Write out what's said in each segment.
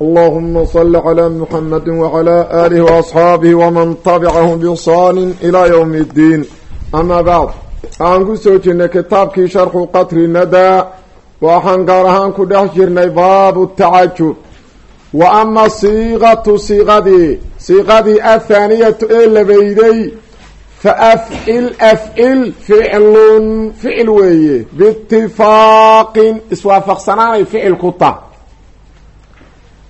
اللهم صل على محمد وعلى آله وأصحاabه وman تبcahm بإحsaan إلى yوم الdiin ama bعd waxaan ku soo jirnay kitaabkii sharxu qatri nadaa waxaan gaar ahaan ku dhex jirnay baabu الtacajub wa ama siiqatu siiqadii siiqadii athaaniyatu ee labayday faafcil afcil ficlun ficil weeye biitifaaqin iswaafaqsanaanay ficil ku tah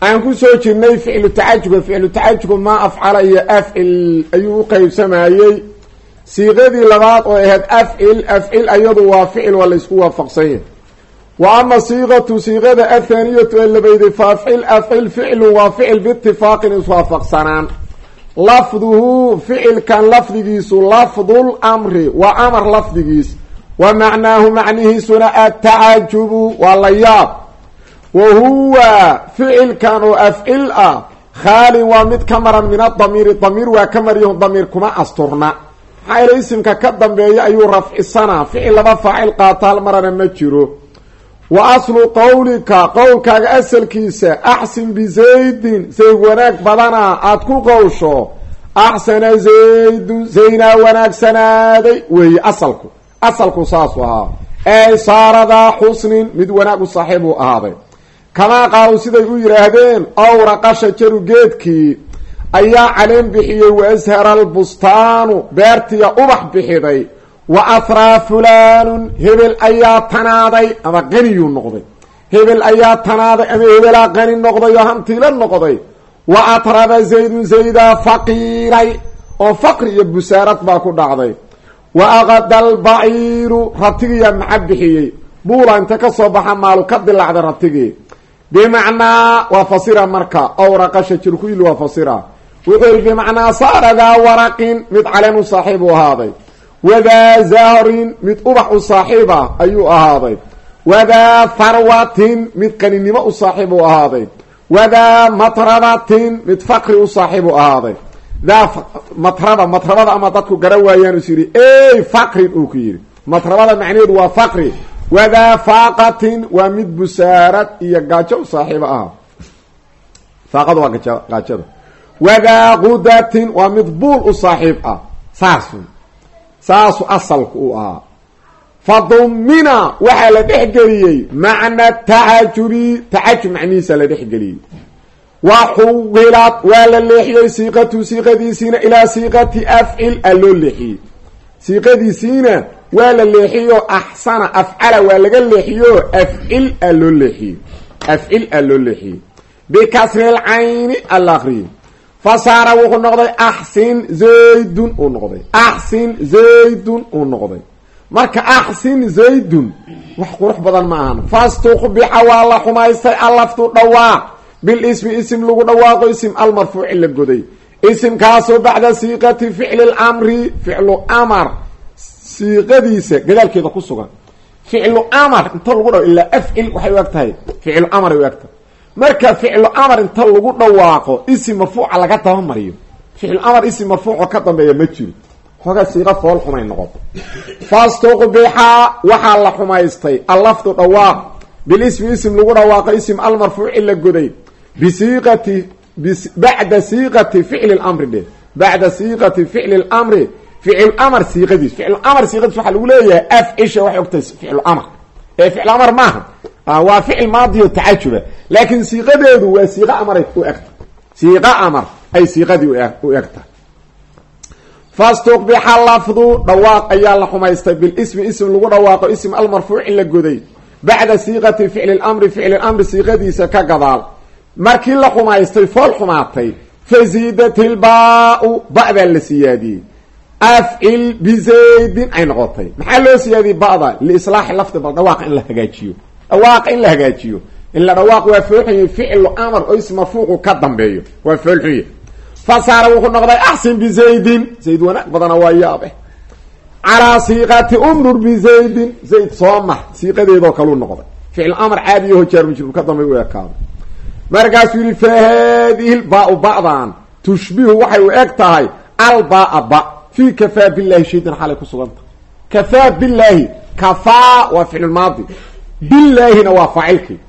aan ku soo jirnay ficlu tacajubka ficlu tacajubka maa afcala iyo afcil ayuu u qeybsamayey siiqadii labaad oo ahayd afcil afcil ayadu waa ficil waa laysku waafaqsan wa ama siiqatu siiqada athaaniyatu ee labayday fa afcil afcil ficlu waa ficil biitifaaqin iswaafaqsanaan lafduhu ficilkan lafdigiisu lafdul amri waa amar lafdigiis. Wa macnaahu macnihiisuna atacajubu waa la yaab wa huwa ficilkan oo afcil ah khaalin waa mid ka maran min adamiiri damiir waa ka maryahu damiir kuma asturna. Maxaa yeele isimka ka dambeeya ayuu rafcisanaa ficil laba faacil qaata hal marana ma jiro. Wa aslu qowlika qowlkaaga asalkiisa axsin bizaydin zayd wanaag badanaa aada ku qowsho axsana zaydun zaynaa wanaagsanaaday weeye asalku asalku saasu ahaa ey saaradaa xusnin mid wanaag u saaxiib uu ahaaday kamaa qaalu siday u yidhaahdeen awraqa shajaru geedkii ayaa caleen bixiyey wa ashara albustaanu beertiya ubax bixiday wa ahraa fulaanun hebel ayaa tanaaday ama qaniyuu noqday. Hebel ayaa tanaaday ama hebelaa qani noqday oo hantiila noqday. Wa atraba zaydun zaydaa faqiiray oo faqri iyo busaarad baa ku dhacday. Wa aqada albaciiru ratigiyaa maca bixiyey. Buula inta ka soo baxa maalu ka dilacday ratigii bimacnaa waa fasira marka awraqa shajirkuyil waa fasira wuxuu yihi bimacnaa saaradaa waraqin mid caleen u saaxiib u ahaaday wadaa zahrin mid ubax u saaxiib ah ayuu ahaaday wadaa farwatin mid qaninimo u saaxiib u ahaaday wadaa matrabatin mid faqri u saaxiib u ahaaday daa matraba ama dadku gara waayaan is yidhi ey uu ku yidhi matrabada macnaheedu waa faqri wadaa faaqatin waa mid busaarad iyo gaajo saaxiibo ah faaqada waa gaajada wadaa qudatin waa mid buul u saaxiib ah saasu saasu asalku uu ahaa fa dumina waxaa la dhexgeliyey macna tacajubi tacajub macnihiisa la dhexgeliyey wa xuwilad waa la leexiyey siiqatu siiqadiisiina ilaa siiqati afcil a loo leexiyey siiqadiisiina waa la leexiyoo axsana afcala waa laga leexiyoo afcil a loo leexiyey afcil a loo leexiyey bikasril cayni alla aqriyey fa saara wuxuu noqday axsin zaydun uu noqday axsin zaydun uu noqday. Marka axsin zaydun wax qurux badan ma ahan. Fastuqbixa waa la xumaystay allaftu dhawaaq bilismi isim lagu dhawaaqo isim almarfuuci la goday isimkaasoo bacda siiqati ficli lamri ficlu amar siiqadiisa gadaalkeeda ku sugan. Ficlu amar inta lagu dhaw ilaa afcil waxay u eg tahay. Ficlu amar ay u eg tahay. Marka ficlu amar inta lagu dhawaaqo isim marfuuca laga dabamariyo ficlu amar isim marfuucoo ka dambeeya ma jiro xoogaa siiqa fool xumay noqoto. Fastuqbixa waxaa la xumaystay. Allafdu dhawaaq. Bilismi isim lagu dhawaaqo isim almarfuuci la goday. Bisiiqati bacda siiqati ficli lamri dhe bacda siiqati ficli lamri ficil amar siiqadiis ficil amar siiqadiis waxaa lagu leeyahay afcisha waxay ogtahay ficlu amar ee ficil amar maaha waa ficil maadiyo tacajuba laakiin siiqadeedu waa siiqa amaray u egta siiqa amar ay siiqadii u egtahay fastuqbixa lafdu dhawaaq ayaa la xumaystay bilismi ism lagu dhawaaqo ism almarfuuci la goday bacda siiqati ficli lamri ficli lamri siiqadiisa ka gadaal markii la xumaystay fool xumaatay. Faziidat ilbaa-u ba-daa la siyaadiyey. Afcil bizaydin ay noqotay. Maxaa loo siyaadiyey ba'da? Liislaaxi lafdi bal dhawaaqa in la hagaajiyo. Dhawaaqa in la hagaajiyo. Ila dhawaaq waa foolxunya ficlu amar oo is marfuucu ka dambeeyo waa foolxunya fasaara wuxuu noqday axsin bizaydin zayd wanaag badana waa yaabe calaa siiqati umrur bizaydin zayd soo max. Siiqadeedoo kaluu noqday. Ficil amar caadiyaho jaar majruur ka dambay u ekaaday markaasuu yihi fa haadihi lbaa-u ba'dan tushbihu waxay u eg tahay albaa ba. Fii kafaa billahi shaydan xalay ku suganta. Kafaa billaahi kafaa waa ficlulmaadi billaahina waa faacilkii.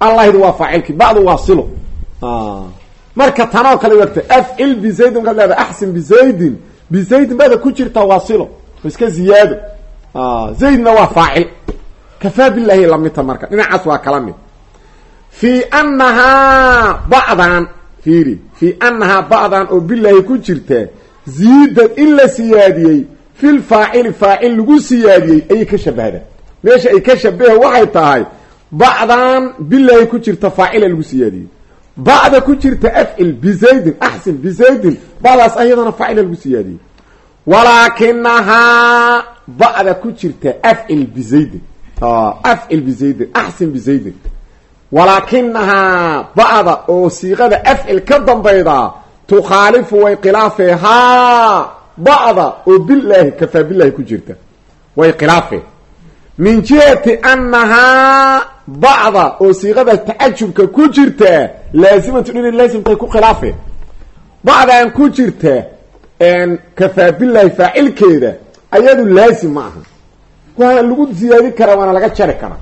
Allahina waa faacilkii. Ba'du waa silo. Marka tanoo kale u egtahay afcil bizaydin markaad leedahay axsin bizaydin bizaydin bada ku jirtaa waa silo. Iska ziyaado. Zaydna waa faacil. Kafaa billahi lamidta marka. Dhinacaas waa kala fii annahaa ba'dan fiiri fii annahaa ba'dan oo bilaahi ku jirta ziidad in la siyaadiyey fil faacili faacil lagu siyaadiyey ayay ka shabahdaa meesha ay ka shabahe waxay tahay ba'dan bilaahi ku jirta faacila lagu siyaadiyey. Ba'da ku jirta afcil bizaydin axsin bizaydin ba'daas ayadana faacila lagu siyaadiyey. Walaakinahaa ba'da ku jirta afcil bizaydin afcil bizaydin axsin bizaydin walaakinahaa ba'da oo siiqada afcil ka dambayda tukhaalifu way khilaafee haa ba'da oo bilaahi kafaa bilaahi ku jirta. Way khilaafee min jihati annahaa ba'da oo siiqada tacajubka ku jirta laasimatu inay laasimtahay ku khilaafee ba'dan ku jirta kafaa bilaahi faacilkeeda ayadu laasim ma aha. Waana lagu siyaadi karaa waana laga jari karaa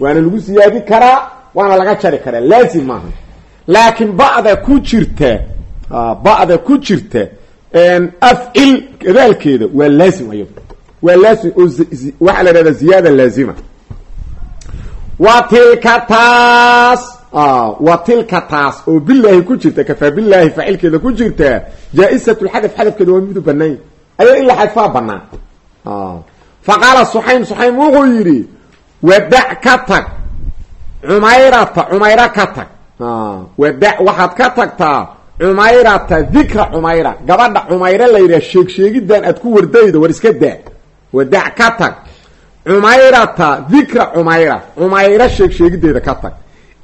waana lagu siyaadi karaa waana laga jari karaa laazim maaha. Laakiin ba'da ku jirta ba'da ku jirta afcil gadaalkeeda waa laazim ayado waa laazim oo waxaa la ihahdaa ziyaada laazima. Wa tilka taas wa tilka taas oo bilaahi ku jirta kafaa bilaahi faacilkeeda ku jirta jaa-isat lxadaf xadafkeeda waa midu banaanya ayada in la xadfaa banaan fa qaala suxaym suxaym wuxuu yidhi wadac ka tag cumayrata cumayra ka tag. Wadac waxaad ka tagtaa cumayrata dikra cumayra gabadha cumayra la yidhaha sheeg sheegiddan aad ku wardaydo war iska daa. Wadac ka tag. Cumayrata dikra cumayra cumayra sheeg sheegideeda ka tag.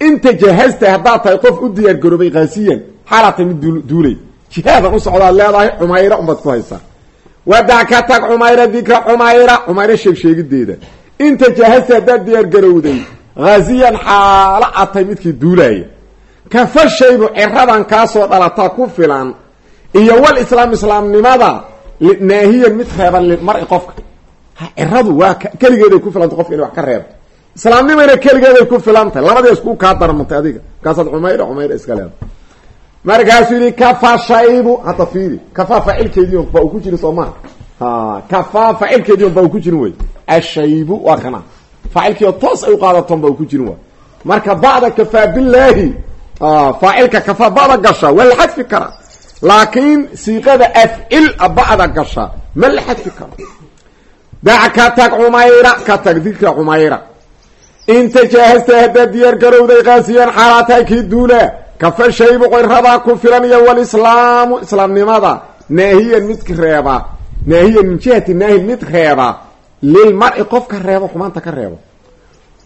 Inta jahasta haddaad tahay qof u diyaar garoobay kaasiyan xaalaa tay mid duulay. Jihaadan u socdaad leedahay cumayra unbaad ku haysaa. Wadac ka tag cumayra dikra cumayra cumayra sheeg sheegideeda inta jahasta haddaad diyaar garowday haaziyan xaalo atay midkii duulaaya kafa shaybu ciradan kaasoo dhalataa ku filan iyo wal islaam islaamnimada naahiyan mid reeban limari qofka. Ciradu waa keligeeday ku filantay qofka inay wax ka reebto islaamnimayna keligeeday ku filantahay labadii isku kaa darmantay adiga. Markaasaad cumayra cumayra iska leeda markaasuu yidhi kafa shaybu hadda fiiri kafaa faacilkeediion baa uu ku jiri soo maha kafaa faacilkeediion baa ku jirin wey. Ashaybu waa kana faacilkiio toos ay u qaadaton ba uu ku jirin waay marka ba'da kafaa bilaahi faacilka kafaa ba'da gasha waa la xadfi karaa laakiin siiqada afcil ba'da gasha ma la xadfi karo dac ka tag cumayra ka tag dikra cumayra inta jaahasta haddaad diyaar garowday kaasiyan xaalaatahay kii duula. Kafa shaybu qoyradaa ku filan iyo walislaamu islaamnimada. Naahiyan mid reeba. Naahiyan min jihati naahin mid reeba lilmar-i qofka reebo xumaanta ka reebo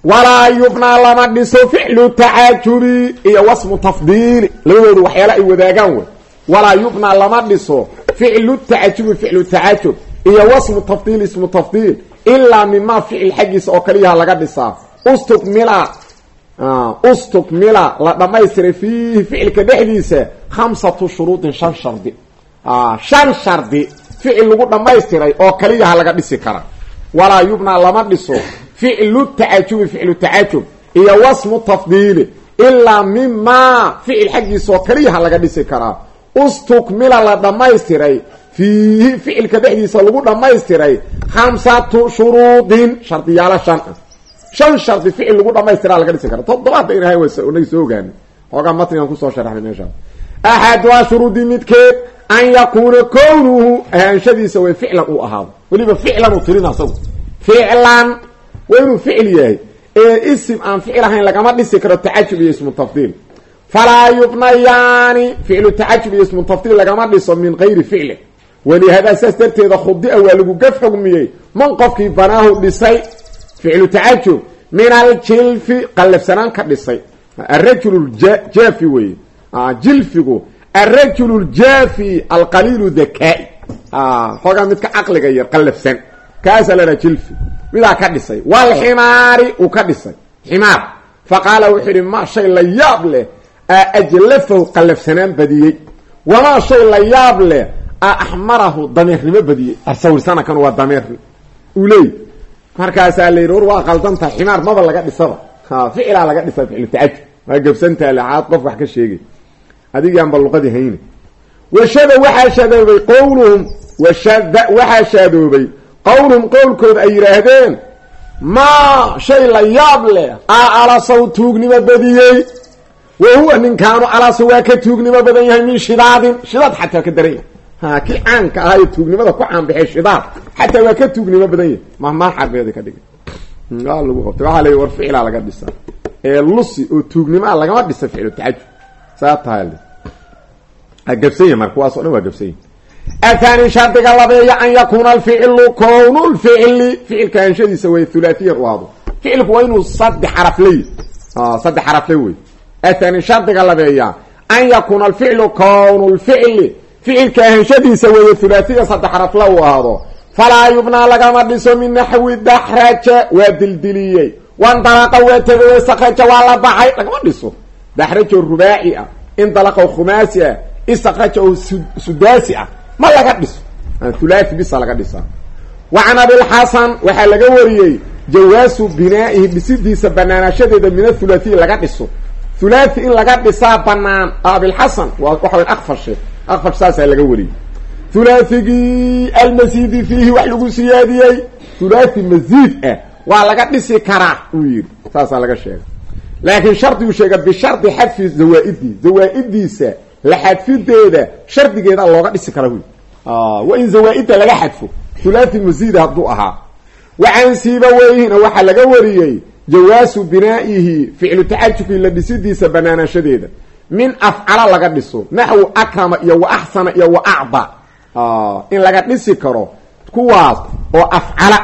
walaa yubnaa lama dhiso ficlu tacaajubi iyo wasmu tafdiili labadoodu waxyaala ay wadaagaan wey walaa yubnaa lama dhiso ficlu tacajubi ficlu tacajub iyo wasmu tafdiil ismu tafdiil ilaa mimaa ficil xaggiisa oo kaliyaha laga dhisaa ustukmila ustukmila la dhamaystiray fiihi ficilka dhexdiisa khamsatu shuruudin shan shardi shan shardi ficil lagu dhamaystiray oo kaliyaha laga dhisi kara walaa yubnaa lama dhiso ficlu tacajubi ficlu tacajub iyo wasmu tafdiili ilaa mimaa ficil xaggiisaoo kaliyaha laga dhisi karaa. Ustukmila la dhammaystiray fiihi ficilka dhexdiisa lagu dhammaystiray khamsatu shuruudin shardiyaalo shan. Ah shan shardi ficil lagu dhamaystiraa laga dhisi kara toddobaadba inahay naga soo ogaani xoogaa matnigan ku soo sharxnay meeshaan. Axaduhaa shuruudii midkeed an yakuuna kownuhu ahaanshadiisa way ficlan uu ahaado weliba ficlan uu tirina asagu ficlan waa inuu ficil yahay ee isim aan ficil ahayn lagama dhisi karo tacajub iyo ismu tafdiil falaa yubnayaani ficlu tacajub iyo ismu tafdiil lagama dhiso min gayri ficlin walihadaa saas darteeda khudia waa lagu gaf xugmiyey man qofkii banaahu dhisay ficlu tacajub min aljilfi qallafsanaan ka dhisay arajul jaafi weye jilfigu alrajulu ljaafi alqaliilu dakaa-i xoogaa midka caqliga yar qallafsan kaasaa lahaa jilfi midaa ka dhisay walximaari uu ka dhisay ximaar fa qaala wuxuu yidhi maa shay la yaab leh a ajlafahu qallafsanaan badiyey wamaa shay la yaab leh a axmarahu dameernimo badiyey arsawirsana kan waa dameerni uu leey markaasaa la yidhi war waa qaldantaha ximaar maba laga dhisaba ficilaa laga dhisa ficlu tacajub waa qof wax ka sheegay adigaanba luqadii hayne washada waxaa shadoobay qowluhum washada waxaa shaadoobay qowluhum qowlkooda ay yidhaahdeen maa shay la yaab leh a alasaw tuugnimo badiyey wa huwa ninkaanu alasa waa ka tuugnimo badan yahay min shidaadin. Shidaad xataa ka daran yahay ha kii caanka ahaayo tuugnimada ku caanbaxay shidaad xataa waa ka tuugnimo badan yahay. Mahmaan xarbeeda ka dhigay. Waa lagu qabtay. Waxaa la war ficilaa laga dhisa ee oo tuugnimoa lagama dhisa saa tahay gabsanya marka kuwaas o dhan waa gabsanya athani shardiga labeeya an yakuuna alficilu kownu lficli ficilka anshadiisa way thulaatiyan u ahdo ficilku waa inuu saddex xarafley saddex xarafle wey athani shardiga labeeya an yakuuna alficlu kownu lficli ficilka ahanshadiisa weeye thulaatiya saddex xarafle uu ahdo falaa yubnaa lagama dhiso min naxwi daxraja waa dildiliyey. Wandalaqa waa tegay wastakraja waa la baxay. Lagama dhiso. Daxrajo rubaaci ah indalaqa khumaasi ah istakraja oo sudaasi ah ma laga dhiso. Thulathi bisa laga dhisaa. Wa can abilxasan waxaa laga wariyey jawaasu binaa'ihi dhisidiisa banaanaashadeeda min athulaathiyi laga dhiso. Thulaathi in laga dhisaa banaan abilxasan waxa way akfashe akfash saasaa laga wariyey. Thulaathigii almasiidi fiihi wax lagu siyaadiyey. Thulaathi masiid ah waa laga dhisi karaa uu yidhi. Saasaa laga sheegay. Laakiin shardiguu sheega bishardi xadfi zawaa-idii zawaa-idiisa la xadfideeda shardigeeda looga dhisi kara wy waa in zawaa-idda laga xadfo thulaathi masiida hadduu ahaa. Wacan siiba weyhina waxaa laga wariyey jawaasu binaa'ihi ficlu tacajubkii la dhisidiisa banaanaashadeeda min afcala laga dhiso naxwu akrama iyo wa axsana iyo wa acda. In laga dhisi karo kuwaas oo afcala.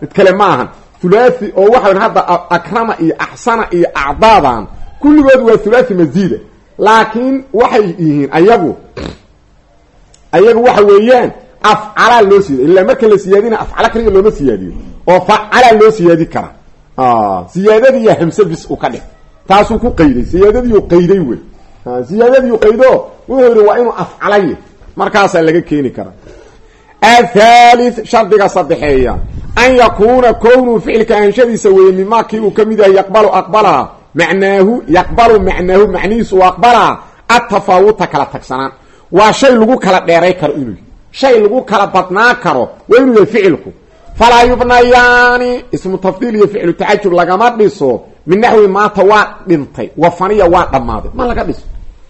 Mid kale ma thulaathi oo waxawn hadda akrama iyo axsana iyo acdaadan kulligood waa thulaathi masiida laakiin waxay yihiin ayagu ayagu waxa weeyaan afcalaa loo siyaadiy ilaa marka la siyaadina afcala kaliya looma siyaadiyo oo facalaa loo siyaadi karaa siyaadadiiya hamse bis u ka dhig taasuu ku qayday siyaadadiiu qayday wey. Siyaadadiiu qaydo wuxuu yidhi waa inuu afcalaye markaasaa laga keeni karaa athalith shardiga saddexeeya an yakuuna kownuu ficilka anshadiisa weeye mimaa kii uu ka yaqbalu aqbalaa macnaahu yaqbalu macnaahu macnihiisu u aqbalaa atafaawuta kala tagsanaan. Waa shay lagu kala dheeray karo inuu shay lagu kala badnaa karo waa inuu yahay ficilku. Falaa yubnayaani ismu tafdiil iyo ficlu tacajub lagama dhiso min naxwi maata waa dhintay wafaniya waa dhammaaday. Ma laga dhiso.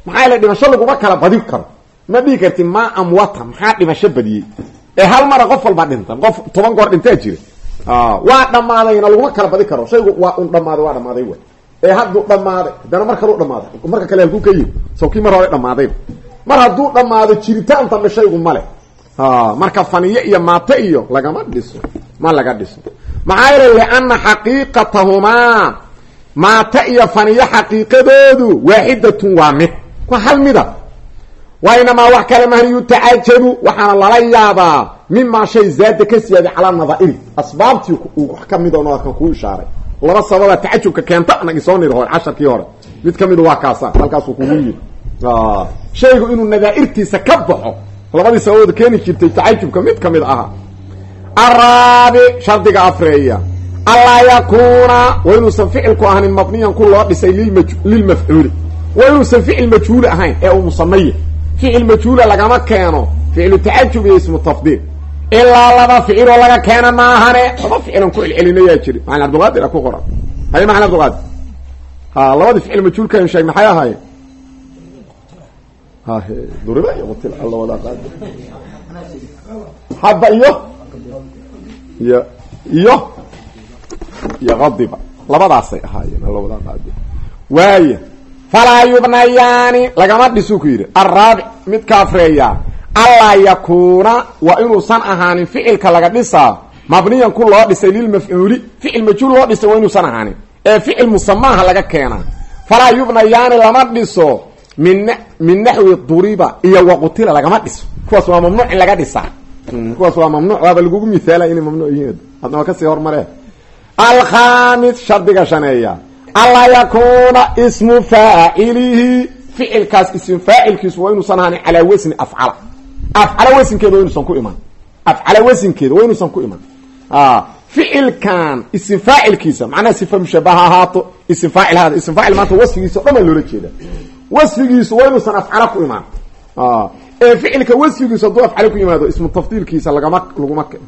Maxaa yaele dhimasho laguma kala badin karo. Ma dhihi karti maa amwata maxaa dhimasho badiyey? Ee hal mara qof walbaa dhinta qof toban goor dhintaa jira. Waa dhammaadayna laguma kala badi karo. Shaygu waa un dhammaaday waa dhammaaday wey ee hadduu dhammaaday haddana mar kaleu dhammaaday marka kale halkuu ka yimi saw kii mar hore dhammaadayba mar hadduu dhammaado jiritaan dambe shaygu male marka faniye iyo maate iyo lagama dhiso ma laga dhiso. Maxaa yeele lianna xaqiiqatahumaa maate iyo faniye xaqiiqadoodu waaxidatun waa mid. Waa hal mida. Wa inamaa wax kale mahn yutacajabu waxaana lala yaabaa mimaa shay zaada ka siyaaday calaa nadaa'iri asbaabtii wax ka mid oo kan kuu ishaaray laba sababaa tacajubka keenta anagi soo niri hore casharkii hore. Mid ka midu waa kaasa halkaasuu kugu yiri shaygu inuu nadaa'irtiisa ka baxo labadii sababooda keeni jirtay tacajubka mid ka mid aha. Araabic shardiga afreeya. Allaa yakuuna waa inuusan ficilku ahanin mabniyan ku loo dhisay lilmafcuuli waa inuusan ficil majhuuli ahayn ee uu musamaya ficil majhuula lagama keeno. Ficlu tacajub iyo ismu tafdiil ilaa laba ficiloo laga keena maahane. Laba ficilan ku celcelinayaa jiri. Macalin abdulqaadir a ku qoran. Haye macalin abdulqaadir ha labadii ficil majhuulka heshay maxay ahaayeen? Hahe duriba iyo mutil alla wadaa qaadir hadda iyo? Iyo iyo iyo qadiba labadaasay ahaayeen alla wadaa qaadir waaya falaa yubnayaani lagama dhisuu ku yidhi. Araabic mid ka afreeya allaa yakuuna waa inuusan ahaanin ficilka laga dhisaa mabniyan ku loo dhisay lilmafcuuli ficil majhuul loo dhisay waa inuusan ahaanin. Ee ficil musamaaha laga keenaa falaa yubnayaani lama dhiso min min naxwi duriba iyo waqutila lagama dhiso. Kuwaas waa mamnuuc in laga dhisaa. Kuwaas waa mamnuuc waaba lagugu mihaala inay mamnuuc yihiin. Hadna waa ka sii hormaree. Alkhamis shardiga shaneeya. Anlaa yakuuna ismu faacilihi ficilkaas ism faacilkiisu waa inuusan ahanin calaa wasni afcala afcala wasinkeeda wa inuusan ku iman. Afcala wasinkeeda waa inuusan ku iman. Ficilkan ism faacilkiisa macnaha sifa mushabaha ahaato ism faacil haada ism faacil maanta wasfigiisa o dhan baa loola jeeda wasfigiisu inuusan afcala ku imaan. Ee ficilka wasfigiisu hadduu afcala ku yimaado ismu tafdiilkiisa lagama laguma keeno.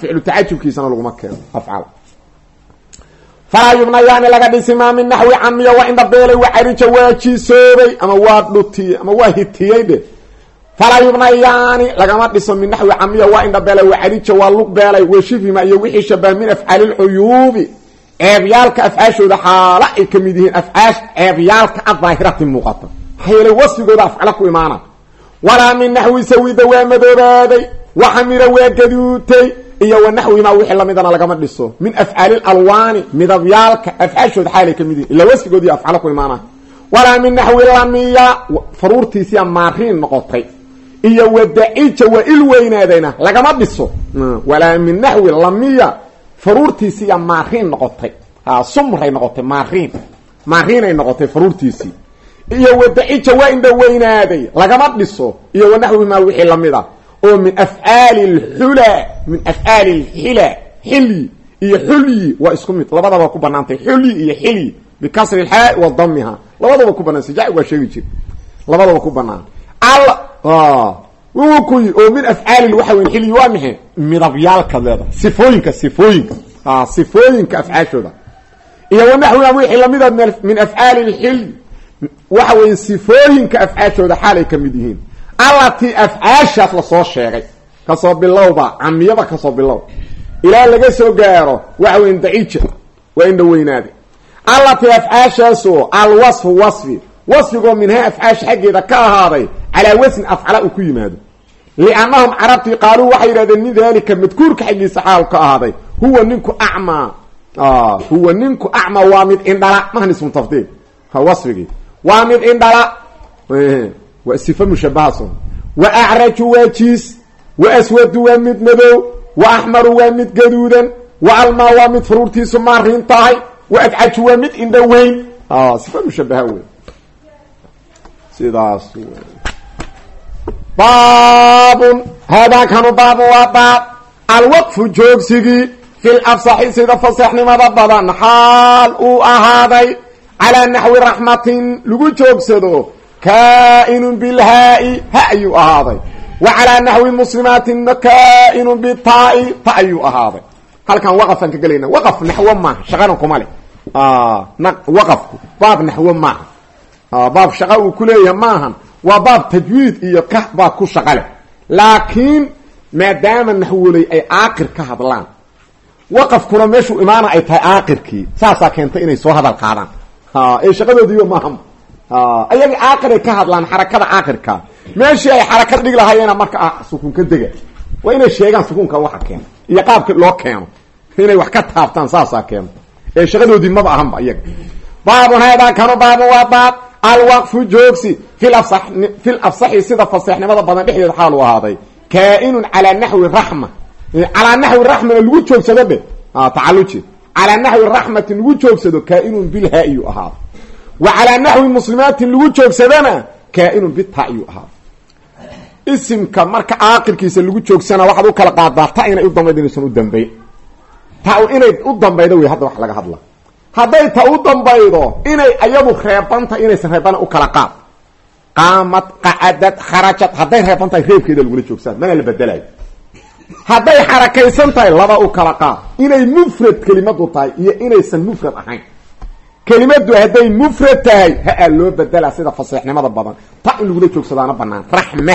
Ficlu tacajubkiisana laguma keeno afcala falaa yubnayaani laga dhisi maa min naxwi camiya waa indhabeelay waa carija waa jiisoobay ama waa dhutiyey ama waa hitiyey falaa yubnayaani lagama dhiso min naxwi camiya waa indhabeelay waa carija waa lug beelay wa shifhima iyo wixii shabah min afcaali lcuyuubi ceebyaalka afcaashooda xaala ay ka mid yihiin afcaash ceebyaalka adaahirati muuqata. Maxaa yeelay wasfigooda afcala ku imaana walaa min naxwi sawida waa madoobaaday waxamira waa gaduutay iyo wa naxwimaa wixii lamidana lagama dhiso. Min afcaali alwaani midabyaalka afcaashooda xaalay ka mid yihiin ila wasfigoodii afcala ku imaana walaa min naxwi lamiya faruurtiisiya maariin noqotay iyo wadacija waa il weynaadayna lagama dhiso. Walaa min naxwi lamiya faruurtiisiiya maariin noqotay. Sumray noqotay maariin. Maariinay noqotay faruurtiisii iyo wadacija waa indha weynaaday. Lagama dhiso. Iyo wa naxwimaa wixii lamida oo min afcaali lxula min afcaali lxila xilyi iyo xulyi waa isku mid. Labadaba ku banaantay xulyi iyo xilyi bikasri lxaa wa damiha labadaba ku banaan sija waa sheegi jir. Labadaba ku banaan wuu kuyi oo min afcaali waxa weyn xilyi waa maxe midabyaalkaad leedahay sifooyinka sifooyinka. Sifooyinka afcaashooda iyo wa naxwiha wixii lamida min afcaali lxilyi waxa weeye sifooyinka afcaashooda xaalay ka mid yihiin. Allatii afcaashaas la soo sheegay. Kasoo bilowba camiyaba ka soo bilow. Ilaa laga soo gaaro waxa weyn dacija waa indha weynaade allatii afcaashaasoo alwasfu wasfi. Wasfigoo minhaa afcaasha xaggeeda ka ahaaday calaa wasni afcala uu ku yimaado liannahum carabtii qaaluu waxay yidhahdeen min daalika madkuurka xaggiisa xaal ka ahaaday huwa ninku acmaa huwa ninku acmaa waa mid indhala mahan ismu tafdiil wasfigii waa mid indhala waa sifa mushabahaso wa acraju waa jiis wa aswadu waa mid madow wa axmaru waa mid gaduudan wa almaa waa mid faruurtiisu maariin tahay waa mid indha weyn sifa baabun. Haadaakanu baabun waa baab. Alwaqfu joogsigii fil afsaxi sida faseexnimada badan. Xaal uu ahaaday calaa naxwi raxmatin lagu joogsado. Kaa'inun bilhaa-i ha ayuu ahaaday. Wa calaa naxwi muslimaatin kaa'inun bitaa'i ta ayuu ahaaday. Halkan waqafaan ka gelayna. Waqaf naxwo maaha. Shaqana kuma leh. Waqafku. Baab naxwo maaha. Baab shaqa uu ku leeyahay maahan waa baab tajwiid iyo ka baab ku shaqa leh. Laakiin maadaama naxwoley ay aakir ka hadlaan waqafkuna meeshuu imaana ay tahay aakirkii saasaa keentay inay soo hadal qaadaan. Ee shaqadoodiiba maaha ayagii aakiray ka hadlaan xarakada aakirka. Meeshii ay xarakad dhig lahayeena marka ah sukuunka dega. Waa inay sheegaan sukuunka waxa keeno iyo qaabka loo keeno inay wax ka taabtaan saasaa keento ee shaqadoodii maba ahanba iyaga baabun haadaa kanu waa baab alwaqfu joogsi fil afsa fil afsaxi sida faseexnimada badan dhexdeeda xaal u ahaaday. Kaa'inun calaa naxwi raxma calaa naxwi raxmana lagu joogsado dhe tacaluji calaa naxwi raxmatin lagu joogsado kaa'inun bilhaa-iyu ahaada wa calaa naxwi muslimaatin lagu joogsadana kaa'inun bitaa'iyu ahaada isimka marka aakirkiisa lagu joogsana waxaad u kala qaadaa ta inay u dambayd inaysan u dambayn. Ta inay u dambaydo wey hadda wax laga hadla hadday ta u dambaydo inay ayadu reebanta inaysan reebana u kala qaad. Qaamad qacadad kharajad hadday reeban tahay reebkeeda lagula joogsaa mana la bedelayo. Hadday xarakaysan tahay laba u kala qaad. Inay mufrad kelimadu tahay iyo inaysan mufrad ahayn. Kelimadu hadday mufrad tahay ha-a loo bedelaa sida faseexnimada badan. Ta in lagula joogsadaana banaan raxme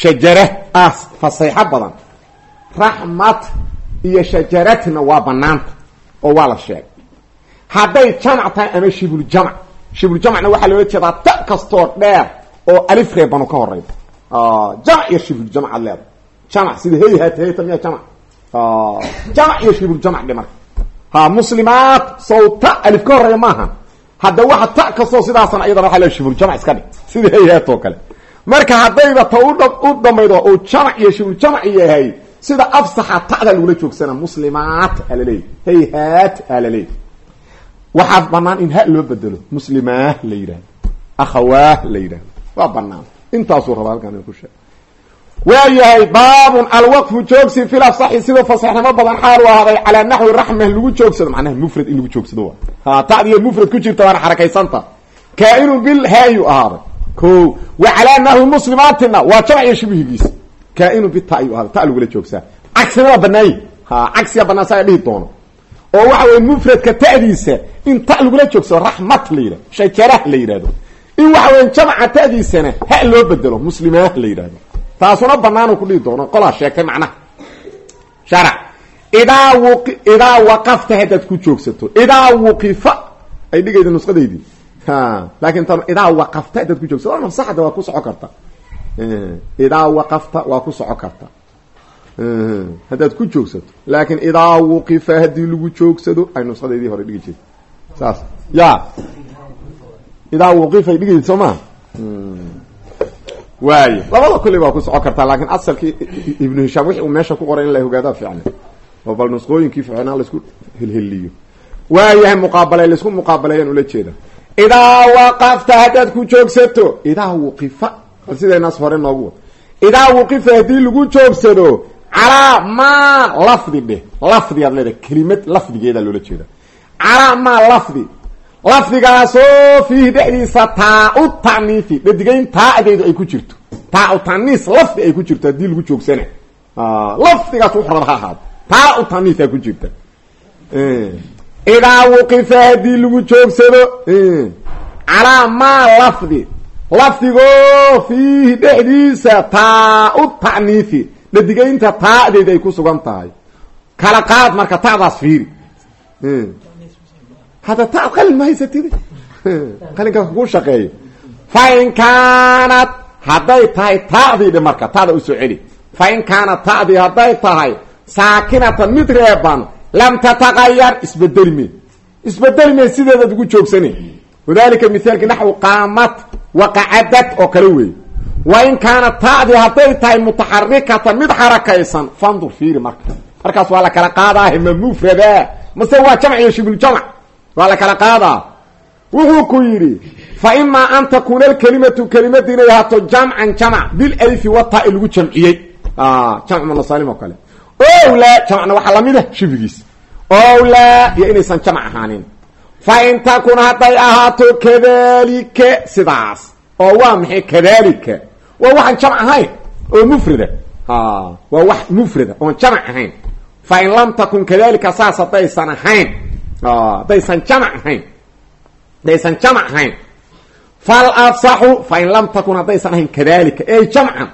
shajara ah faseexo badan. Raxmat iyo shajaratna waa banaanta oo waa la sheegay hadday jamac tahay ama shibuljamac shibuljamacna waxaa loola jeedaa ta kastoo dheer oo alif reebanu ka horeyda jamac iyo shibuljamac ad leeda jamac sida heyhat heyta miya jamac. Jamac iyo shibuljamac dhe marka ha muslimaat sawta alif ka horreeya maaha hadda waxa ta kastoo sidaasna iyadana waa la shibhuljamc iska dhig. Sida hayhaatoo kale. Marka haddayba ta u dhamaydo uu jamac iyo shibhuljamc yahay sida afsaxa ta'da lagula joogsana muslimaat aa laleeyahy hayhaat aa laleeyahy waxaa banaan in ha loo bedelo. Muslimaah la yidhahdo akhawaah la yidhahdo waa banaan intaasuu rabaa halkaan in ku sheeg. Waa baabun alwaqfu joogsi fil afsaxi sida fasaxnimo badan xaal u ahaaday calaa naxwi raxma lagu joogsado. Macnaha mufrad in lagu joogsado wa ha ta'diyo mufrad ku jirta waana xarakaysanta kaa-inu bil haayu ahaaday. Ko wa calaa naxwi muslimaatina waa jamac iyo shibihigiisa kaa-inu bita ayuu ahaaday. Ta lagula joogsaa. Cagsina waa banaanya ha cagsiga banaan saa dhihi doono oo waxa weye mufradka ta'diisa in ta lagula joogsado raxmat la yidhahdo shajarah la yidhahdo. In waxa weya jamca ta'diisana ha loo bedelo muslimaah la yidhahdo. Taasuna banaanu ku dhihi doono qolaa sheegtay macnaha. Sharac idaa wqi idaa waqafta haddaad ku joogsato idaa wuqifa ay dhigayda nusqadaydii laakin tan idaa waqafta haddaad ku joogsato nafsaxda waa ku soco karta. Idaa waqafta waa ku soco karta haddaad ku joogsato laakin idaa wuqifa haddii lagu joogsado ay nusqadaydii hore dhigi jirta saas. Ya. Idaa wuqifay dhigayda soo maa waayo labada kulli waa ku soco kartaa laakiin asalkii ibnu hishaam wixi meesha ku qoray in la ogaadaa fiicna. Oo bal nusqooyinkii fiicnaa la isku helheliyo. Waayahay muqaabale la isku muqaabaleeyaan ula jeeda. Idaa waqafta haddaad ku joogsato idaa wuqifa. Bal sidaynaas hore noogu wad idaa wuqifa haddii lagu joogsado calaa maa lafdi dheh lafdigaad leedahay kelimad lafdigeeda loola jeeda calaa maa lafdi. Lafdigaasoo fiihi dhexdiisa taa-u taniifi dhadigayn taadeydu ay ku jirto. Taa-u taniis lafdi ay ku jirto haddii lagu joogsana lafdigaas wuxu raba ha ahaado. Taa-u taniisaa ku jirta idaa wuqifa haddii lagu joogsado calaa maa lafdi. Lafdigoo fiihi dhexdiisa taa-u taniifi dhadigaynta taadeydu ay ku sugan tahay. Kala qaad marka ta'daas fiiri. Hadda ta qalin ma haysatid qalinka kuu shaqeeyo fa in kaanat hadday tahay ta'diidhe marka ta'da u soo celi. Fa in kaanat ta'dii hadday tahay saakinatan mid reeban lam tataqayar isbedeli me. Isbedeli me sideedaad ugu joogsane wadalika mithaalki naxwu qaamat waqacadad oo kale weeye wa in kaanat ta'dii hadday tahay mutaxarikatan mid xarakaysan fandur fiiri marka markaas waa la kala qaadaahe ma mufrada mase waa jamc iyo shibhuljamc waa la kala qaadaa wuxuu ku yidhi fa imaa an takuuna alkelimatu kelimada inay ahaato jamcan jamc bilalifi wataa lagu jamciyey jamc munasalim oo kale o laa jamcna waxaa la mid ah shibigiis o laa iyo inaysan jamc ahaanin fa in takun hadday ahaato kadalika sidaas oo waa maxay kadalika waa waxaan jamc ahayn oo mufrida. Waa wax mufrida oon jamc ahayn. Fa in lam takun kadalika saas haddaysan ahayn. Hadaysan jamc ahayn. Hadaysan jamc ahayn. Fal afsaxu fa in lam takun haddaysan ahayn kadalika. Ey jamcan.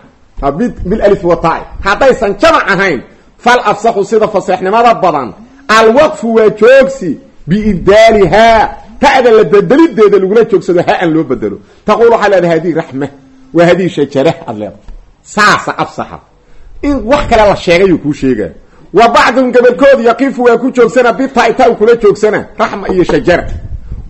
Bilif wataai haddaysan jamc ahayn. Fal afsaxu sida faseexnimada badan. Alwaqfu waa joogsi biibdaalihaa ta'da la bedelideeda lagula joogsado ha an loo bedelo taqul waxaa leedahay raxma waa haddii shajara aad leedahay saasa afsaxa in wax kale la sheegayuu kuu sheegaa wa bacdun gabalkood yaqifu waa ku joogsana bita ta kula joogsana raxma iyo shajara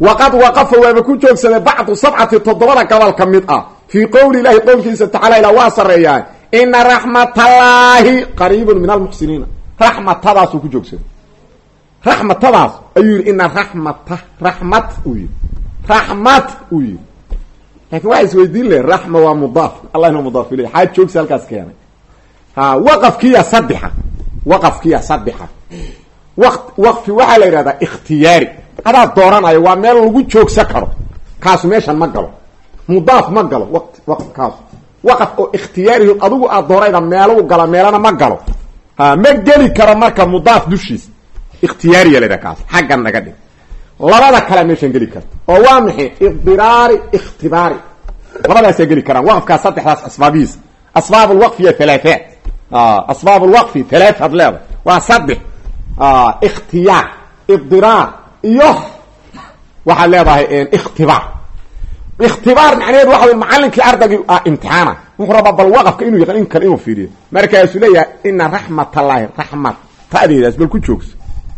waqad waqafa waaba ku joogsaday bacdu sabcati toddobada gobol ka mid ah. Fii qowli ilahi qowlkiisa tacala ila waa sareeyaa ina raxmatallaahi qariibun min almuxsiniina raxmatadaasuu ku joogsaday. Raxmatadaas ayuu yidhi ina raxmata raxmat uu yidhi. Raxmat uu yidhi laakiin waxaa isweydiin leh raxma waa mudaaf. Allah ina mudaaf iley xaa joogsi halkaas keenay. Ha waqafkiya saddexa. Waqafkiya saddexa. Waq waqfi waxaa la yidhahdaa ikhtiyaari. Adaa dooranayo waa meel lagu joogsan karo. Kaasu meeshan ma galo. Mudaaf ma galo. Waqt waqt kaasu. Waqaf oo ikhtiyaarihi adigu aad doorayda meeluu gala meelana ma galo. Ha ma geli karo marka mudaaf dushiis ikhtiyaariya layidhaha kaas xaggan naga dhig labada kale meeshan geli karta oo waa maxay? Iqdiraari ikhtibaari. Labadaasaa geli karaan. Waqafkaas saddexdaas asbaabihiisa asbaab lwaqfiya halaaat asbaab lwaqfi halaataad leeda waa saddex. Ikhtiyaar iqdiraar iyo waxaad leedahay ikhtibaar. Ikhtibaar macnaheedu waxa wey macalinkii ardaygii imtixaana. Wuxuu rabaa bal waqafka inuu yaqaan in kale inuu fiiriyo. Markaasuu leeyahay ina raxmat ta'deedaas bal ku joogso.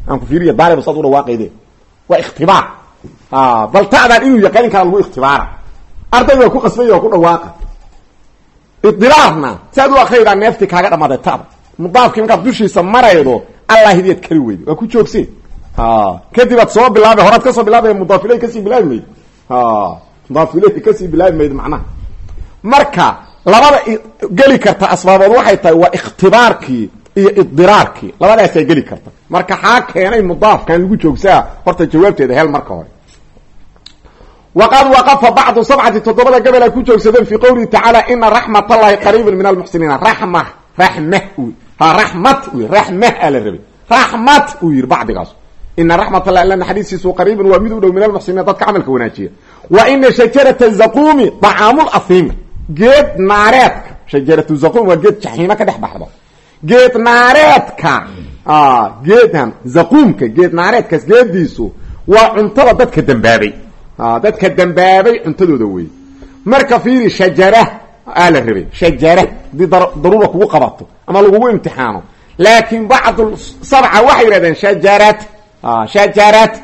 Aan ku fiiriya daariba saad u dhawaaqayde waa ikhtibaar bal ta'daan inuu yaqaanin kara lagu ikhtibaara ardayga waa ku qasbanya waa ku dhawaaqa idiraarna saad u akriydaa neeftii kaaga dhamaaday ta'da mudaafkii markaad dushiisa maraydo allah hidiyaad kari weyda waa ku joogse kadib aad soo bilaabay horaad ka soo bilaabay mudaaf ileyh ka sii bilaabi mayd mudaaf ileyh ka sii bilaabi mayd macnaha marka labada geli karta asbaabood waxay tahay waa ikhtibaarkii iyo idiraarkii labadaasaa geli karta marka xaa keenay mudaafkan lagu joogsaa horta jawaabteeda hel marka hore. Waqad waqafa bacdu sabcati toddobada gobol ay ku joogsadeen fii qowlihi tacaala ina raxmat allahi min almuxsiniina raxma raxma ha raxmat wy raxmah aa la rabay raxmat uu yihi bacdigaas. Ina raxmat allahi alla naxariistiisu qariibun u min almuxsiniina dadka camalka wanaajiya. Wa ina shajarata zaquumi dacaamul asiimi geed naareedka shajaratu zaquum waa geed jaxiimo ka dhex geed naareedka. Geedhan zaquumka geed naareedkaas geediisu waa cuntada dadka dambaabay. Dadka dambaabay cuntadooda wey marka fiiri shajara aa la rabay shajara haddii daruura kugu qabato ama lagugu imtixaano. Laakiin bacdu sabca waxay yidhahdeen shajarat shajarat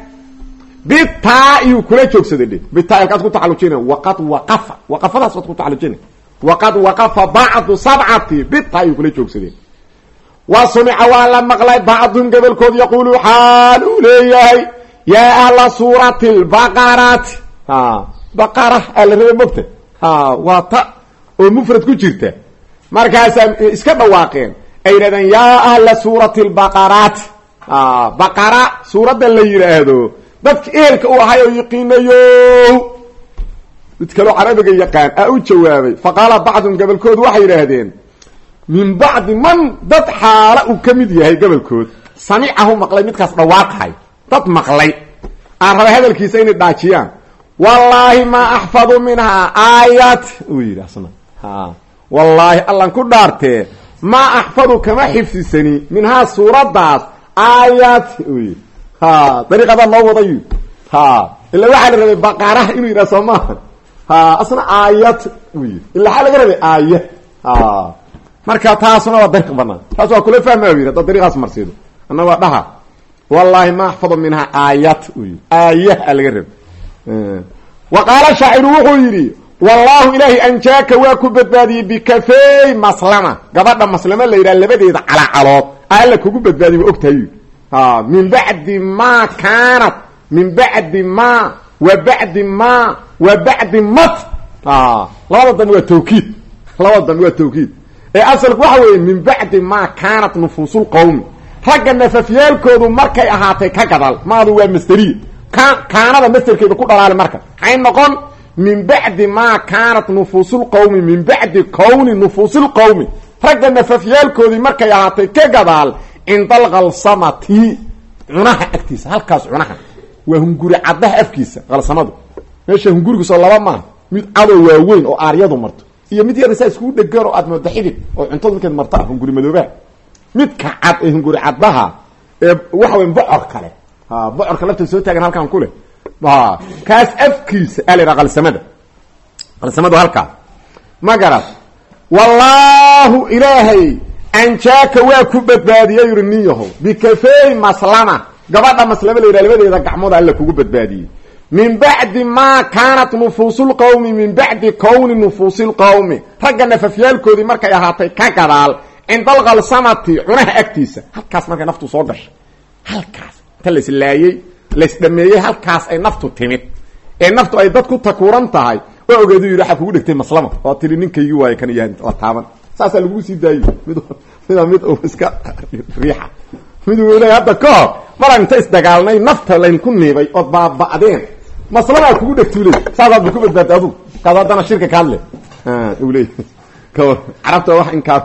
bitaa iyuu kula joogsaday dhe bitaa alkaad ku tacalujina waqad waqafa waqafadaas waad ku tacalujina waqad waqafa bacdu sabcati bitaa iyuu kula joogsadeen wa sumica waa la maqlay. Bacdun gobolkood yaquulu xaal uu leeyahay yaa ahla suurati lbaqarati baqara aa la rabay mogta waa ta oo mufrad ku jirta. Markaasaa iska dhawaaqeen. Ay yidhahdeen yaa ahla suurati lbaqaraati baqara suuradda la yidhaahdo dadka ehelka u ahay oo yiqiinayo. Mid kaloo carabiga yaqaan aa u jawaabay. Faqaala bacdun gobolkood waxay yidhaahdeen min bacdi man dad xaala uu ka mid yahay gobolkood. Samicahu maqlay midkaas dhawaaqahay dad maqlay. Aan raba hadalkiisa inay dhaajiyaan. Wallaahi maa axfadu minhaa aayat uu yidhi asna. Wallaahi allan ku dhaartee maa axfadu kama xifdisani minhaa suuraddaas. Aayat uu yidhi dariiqadaa noo wadayu ila waxaa la rabay baqaraha inuu yidhaha soo maaha ha. Asna aayat uu yidhi ila waxaa laga rabay aaya marka taasuna waa dariiq banaan taas waa kula fahma yidhi haddaad marsiido. Anna waa dhaha. Wallaahi ma axfadu minhaa aayat uu yidhi. Aayah aa laga rabay wa qaala shaaciru wuxuu yidhi wallaahu ilaahay anjaaka waa ku badbaadiyey bikafey maslama. Gabadha maslama la yidhaha labadeeda calacalood alla kugu badbaadiy waa ogtahay min bacdi ma kaanat min bacdi ma wa bacdi ma wa bacdi mat. Labada dambe waa tawkiid. Labada dambe waa ee asalku waxa weeye min bacdi ma kaanat nufuusulqowmi ragga nafafyaalkoodu markay ahaatay ka gadal maadu waa masteriya kaanada masterkeeda ku dhalaali marka. Maxay noqon? Min bacdi ma kaanat nufuusulqowmi min bacdi kowni nufuusilqowmi ragga nafafyaalkoodii markay ahaatay ka gadaal cinda alkhalsamati cunaha agtiisa halkaas cunaha. Waa hunguri caddaha afkiisa khalsamadu meesha hungurigiisoo laba maaha. Mid cadow waaweyn oo aaryadu marto iyo mid yar saa iskugu dhegan oo aad mooda xidid oo cuntada markeed marta ah hunguri madoobaha midka cad ee hunguri caddaha ee waxa weya bocor kale. Bocorka lafta soo taagan halkaan ku leh. Kaas afkiisa aa la yidhaha qalsamada. Qalsamadu halkaa ma garat wallaahu ilaahay anjaaka waa ku badbaadiyey yuri nin yahow bikafey maslama. Gabadha maslama la yidhaha labadeeda gacmooda alla kugu badbaadiyey min bacdi ma kaanat nufuusulqowmi min bacdi kowni nufuusilqowmi ragga nafafyaalkoodii markay ahaatay ka gadaal cinda alkhalsamati cunaha agtiisa. Halkaas markay naftu soo gashay halkaas. Inta laislaayey laisdhameeyey halkaas ay naftu timid. Ee naftu ay dad ku takuuran tahay waa ogeedu yidhi waxaa kugu dhegtay maslama. Waa tiri ninkaygii waayo kan yahan waa taaban. Saasaa lagugu sii daayey mid mida mid uu iska riixa. Miduu leey hadda ka hor maraan inta isdagaalnay nafta laynku niibay ood baaba'deen maslamaa kugu dhegtuuley saasaad ba ku badbaatay adugu. Kaas haddana shirka ka hadle. Leey carabta wax inkaa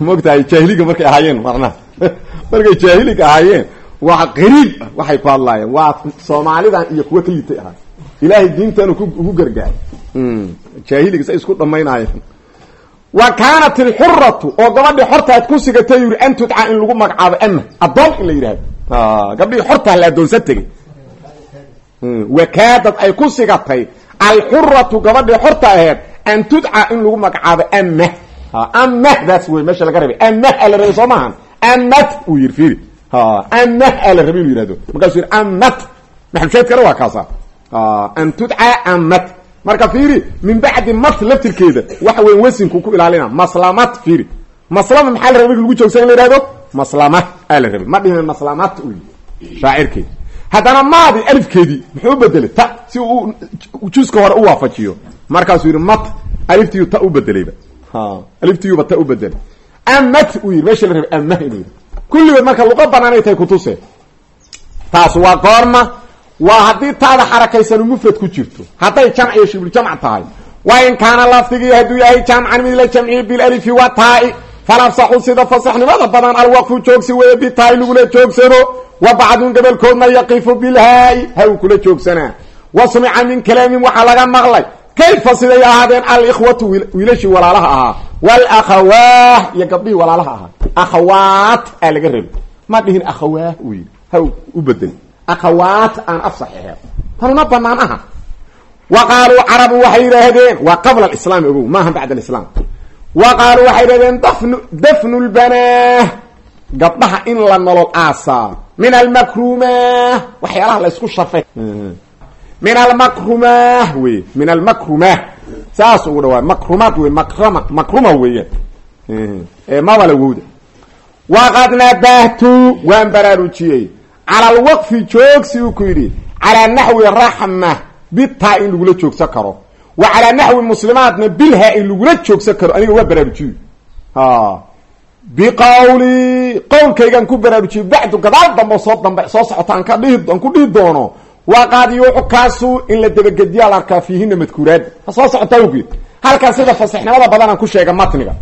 maogtahay jaahiliga markay ahaayeen macnaha. Markay jaahiliga ahaayeen waa qariib ah waxay ku hadlaayeen waa soomaalidan iyo kuwa ka liitay ahaa. Ilaahay diintaanu ugu gargaaray jaahiliga say isku dhammaynaayeen wa kaanat ilxuratu oo gabadhii xortaad ku sigatay yuri an tudca in lagu magacaabo ama. Addoon in la yidhahdo gabdhihii xortaa la addoonsan wakaadad ay ku sigatay alxuratu gabadhii xorta aheed an tudca in lagu magacaabo ama amahdaas wey meesha laga rabay. Amah aa la rabay soo maahan. Amat uu yiri fiiri. Amah aa la rabay inu yihahdo markaasuu yidhi amat maxalsheedkana waa kaasa an tudcaa amat marka fiiri min bacdi mat laftirkeeda waxa weya wasinku ku ilaalina. Maslamat fiiri. Maslama maxaa la rabay marki lagu joogsan in la ihahdo maslama aa la ma dhihin maslamat u haddana maadi alifkeedii muxuu bedelay ta si uu juska hore u waafajiyo. Markaasuu yidhi mat aliftiyu ta u bedelayba aliftiyuba ta u bedelay amat uu yidhi meesha la rabay inuu yidhi. Kulligood marka luqa banaanay tahay kutuse taas waa goorma. Waa haddii taada xarakaysanu mufrad ku jirto. Hadday jamc iyo shibljamc tahay. Wa in kaana lafdigii hadduu yahay jamcan mid la jamciye bilalifi wa taai falafsaxu sida fasaxnimada badan alwaqfu joogsi weeye bitaai lagula joogsano wa bacdun gobolkoodna yaqifu bilhaai ha uu kula joogsanaa. Wa sumica min kalaamin waxaa laga maqlay kayfa siday ahaadeen alikhwatu wiilashii walaalaha ahaa? Walakhawaah iyo gabdhihii walaalaha ahaa. Akhawaat aa laga rabi ma dhihin akhawaah yidhi. Ha u bedel akhawaat aan af saxiixeen tanuna banaan aha. Wa qaaluu carabu waxay yidhaahdeen waa qabla alislaam ogow maaha bacd alislaam wa qaaluu waxay yidhahdeen dafnu dafnu lbanaah gabdhaha in la nolol aasaa min almakrumah waxyaalaha la isku sharfay min almakrumah wey. Min almakrumah saas ugu dhawaa makrumaad wey. Makrama makruma weeyaan ee mabala wowda. Waqad nabahtu waan baraarujiyey. Cala alwaqfi joogsi uu ku yidhi calaa naxwi raxma. Bitaa in lagula joogsan karo wa calaa naxwi muslimaadna bilhaa in lagula joogsan karo aniga waa baraarujiyo biqawli qowlkaygaan ku baraarujiyey bacdu gadaal dambe soo dambe soo socota aan ka dhihi aan ku dhihi doono. Waqad yuuxkaasu in la dabagediyaa la arkaa fiihina madkuuraada ha soo socota awgeed halkan sida fasaxnimada badan aan ku sheega matniga.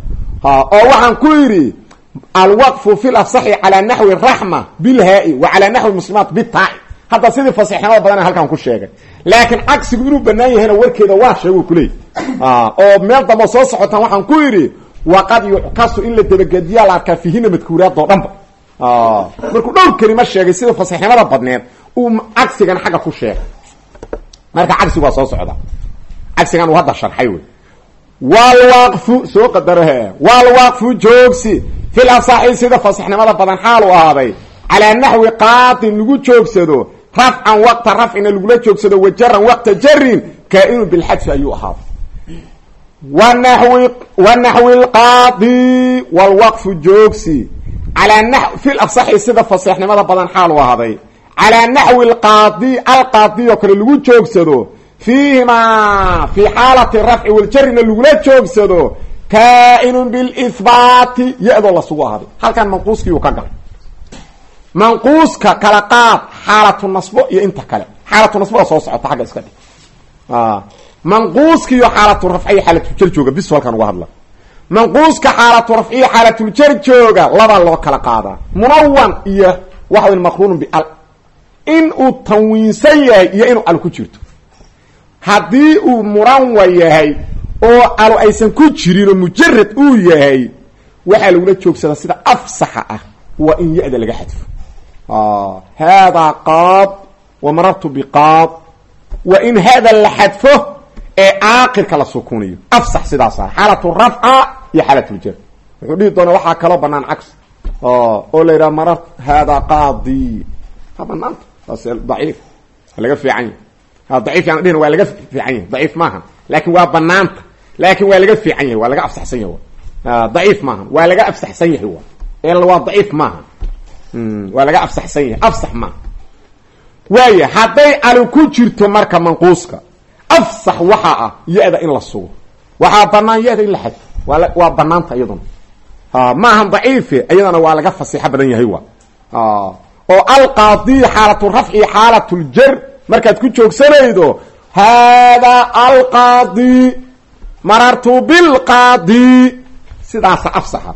Oo waxaan ku yidhi alwaqfu fi lafsaxi calaa naxwi raxma bilhaai wa calaa naxwi bitaaci hadda sidii fasaxnimada badan halkaan ku sheegay. Laakiin cagsigu inuu banaan yahayna warkeeda waa sheegu kuleey oo meel damba soo socotaan waxaan ku yidhi waqad yuckasu in la dabagediyaa la arkaa fiihina madkuuraadoo dhanba. Markuu dhowr kelima sheegay sida fasaxnimada badneed uu cagsigan xagga ku sheegay. Marka cagsigu waa soo socda cagsigan uu hadda sharxay wey walwaqfu soo qadarahe walwaqfu joogsi fil asaxi sida fasaxnimada badan xaal u ahaaday calaa naxwi qaatin lagu joogsado rafcan waqta rafcina lagula joogsado wajaran waqta jarin kaa-inu bilxadfi ayuu ahaaday wanawi wanaxwi lqaadi walwaqfu joogsi. Alaa na fil asaxi sida fasaxnimada badan xaal u ahaaday. Calaa naxwi alqaadi alqaadi oo kale lagu joogsado fiihimaa fii xaalati rafci waljarina lagula joogsado kaa-inun bilihbaati ya-doo lasugu ahaaday. Halkan manquuskiiuu ka galay manquuska kala qaad xaalatu nasbo iyo inta kale. Xaalatu nasbo waa soo socota xagga iska dhig. Manquuskiiyo xaalatu rafciyo xaalatuljar jooga bis halkan uga hadla. Manquuska xaalatu rafciyo xaalatuljar jooga labaa loo kala qaadaa munawan iyo waxa wey maqruunun bial in uu tanwiinsan yahay iyo inuu al ku jirto. Haddii uu muranwa yahay oo alo aysan ku jirin oo mujarad uu yahay waxaa lagula joogsadaa sida afsaxa ah waa in ya-da laga xadfo haadaa qaad wa marartu biqaad waa in hada la xadfo ee aakirka la sukuniyo afsax sidaas ah xaalatu rafca iyo xaalatuljar wuxuu dhihi doonaa waxaa kaloo banaan cagsi oo la yidhaha marar haadaa qaadi ha banaanta taas daciif waa laga fiican yahy daciif yaan dhihin waa laga fiican yahay daciif maaha laakin waa banaanta laakin waa laga fiican yahay waa laga afsaxsan yahay daciif maaha waa laga afsaxsan yahay wa el waa daciif maaha waa laga afsaxsan yahay. Afsax maaha waaya hadday ali ku jirto marka manquuska afsax waxaa ah ya-da in la sugo. Waxaa banaan ya-da in la xadfo waa waa banaanta iyaduna. Maahan daciife iyadana waa laga fasiixo badan yahay wa oo alqaadi xaalatu rafci xaalatuljar markaad ku joogsanaydo haadaa alqaadi marartu bilqaadi. Sidaasa afsaxa.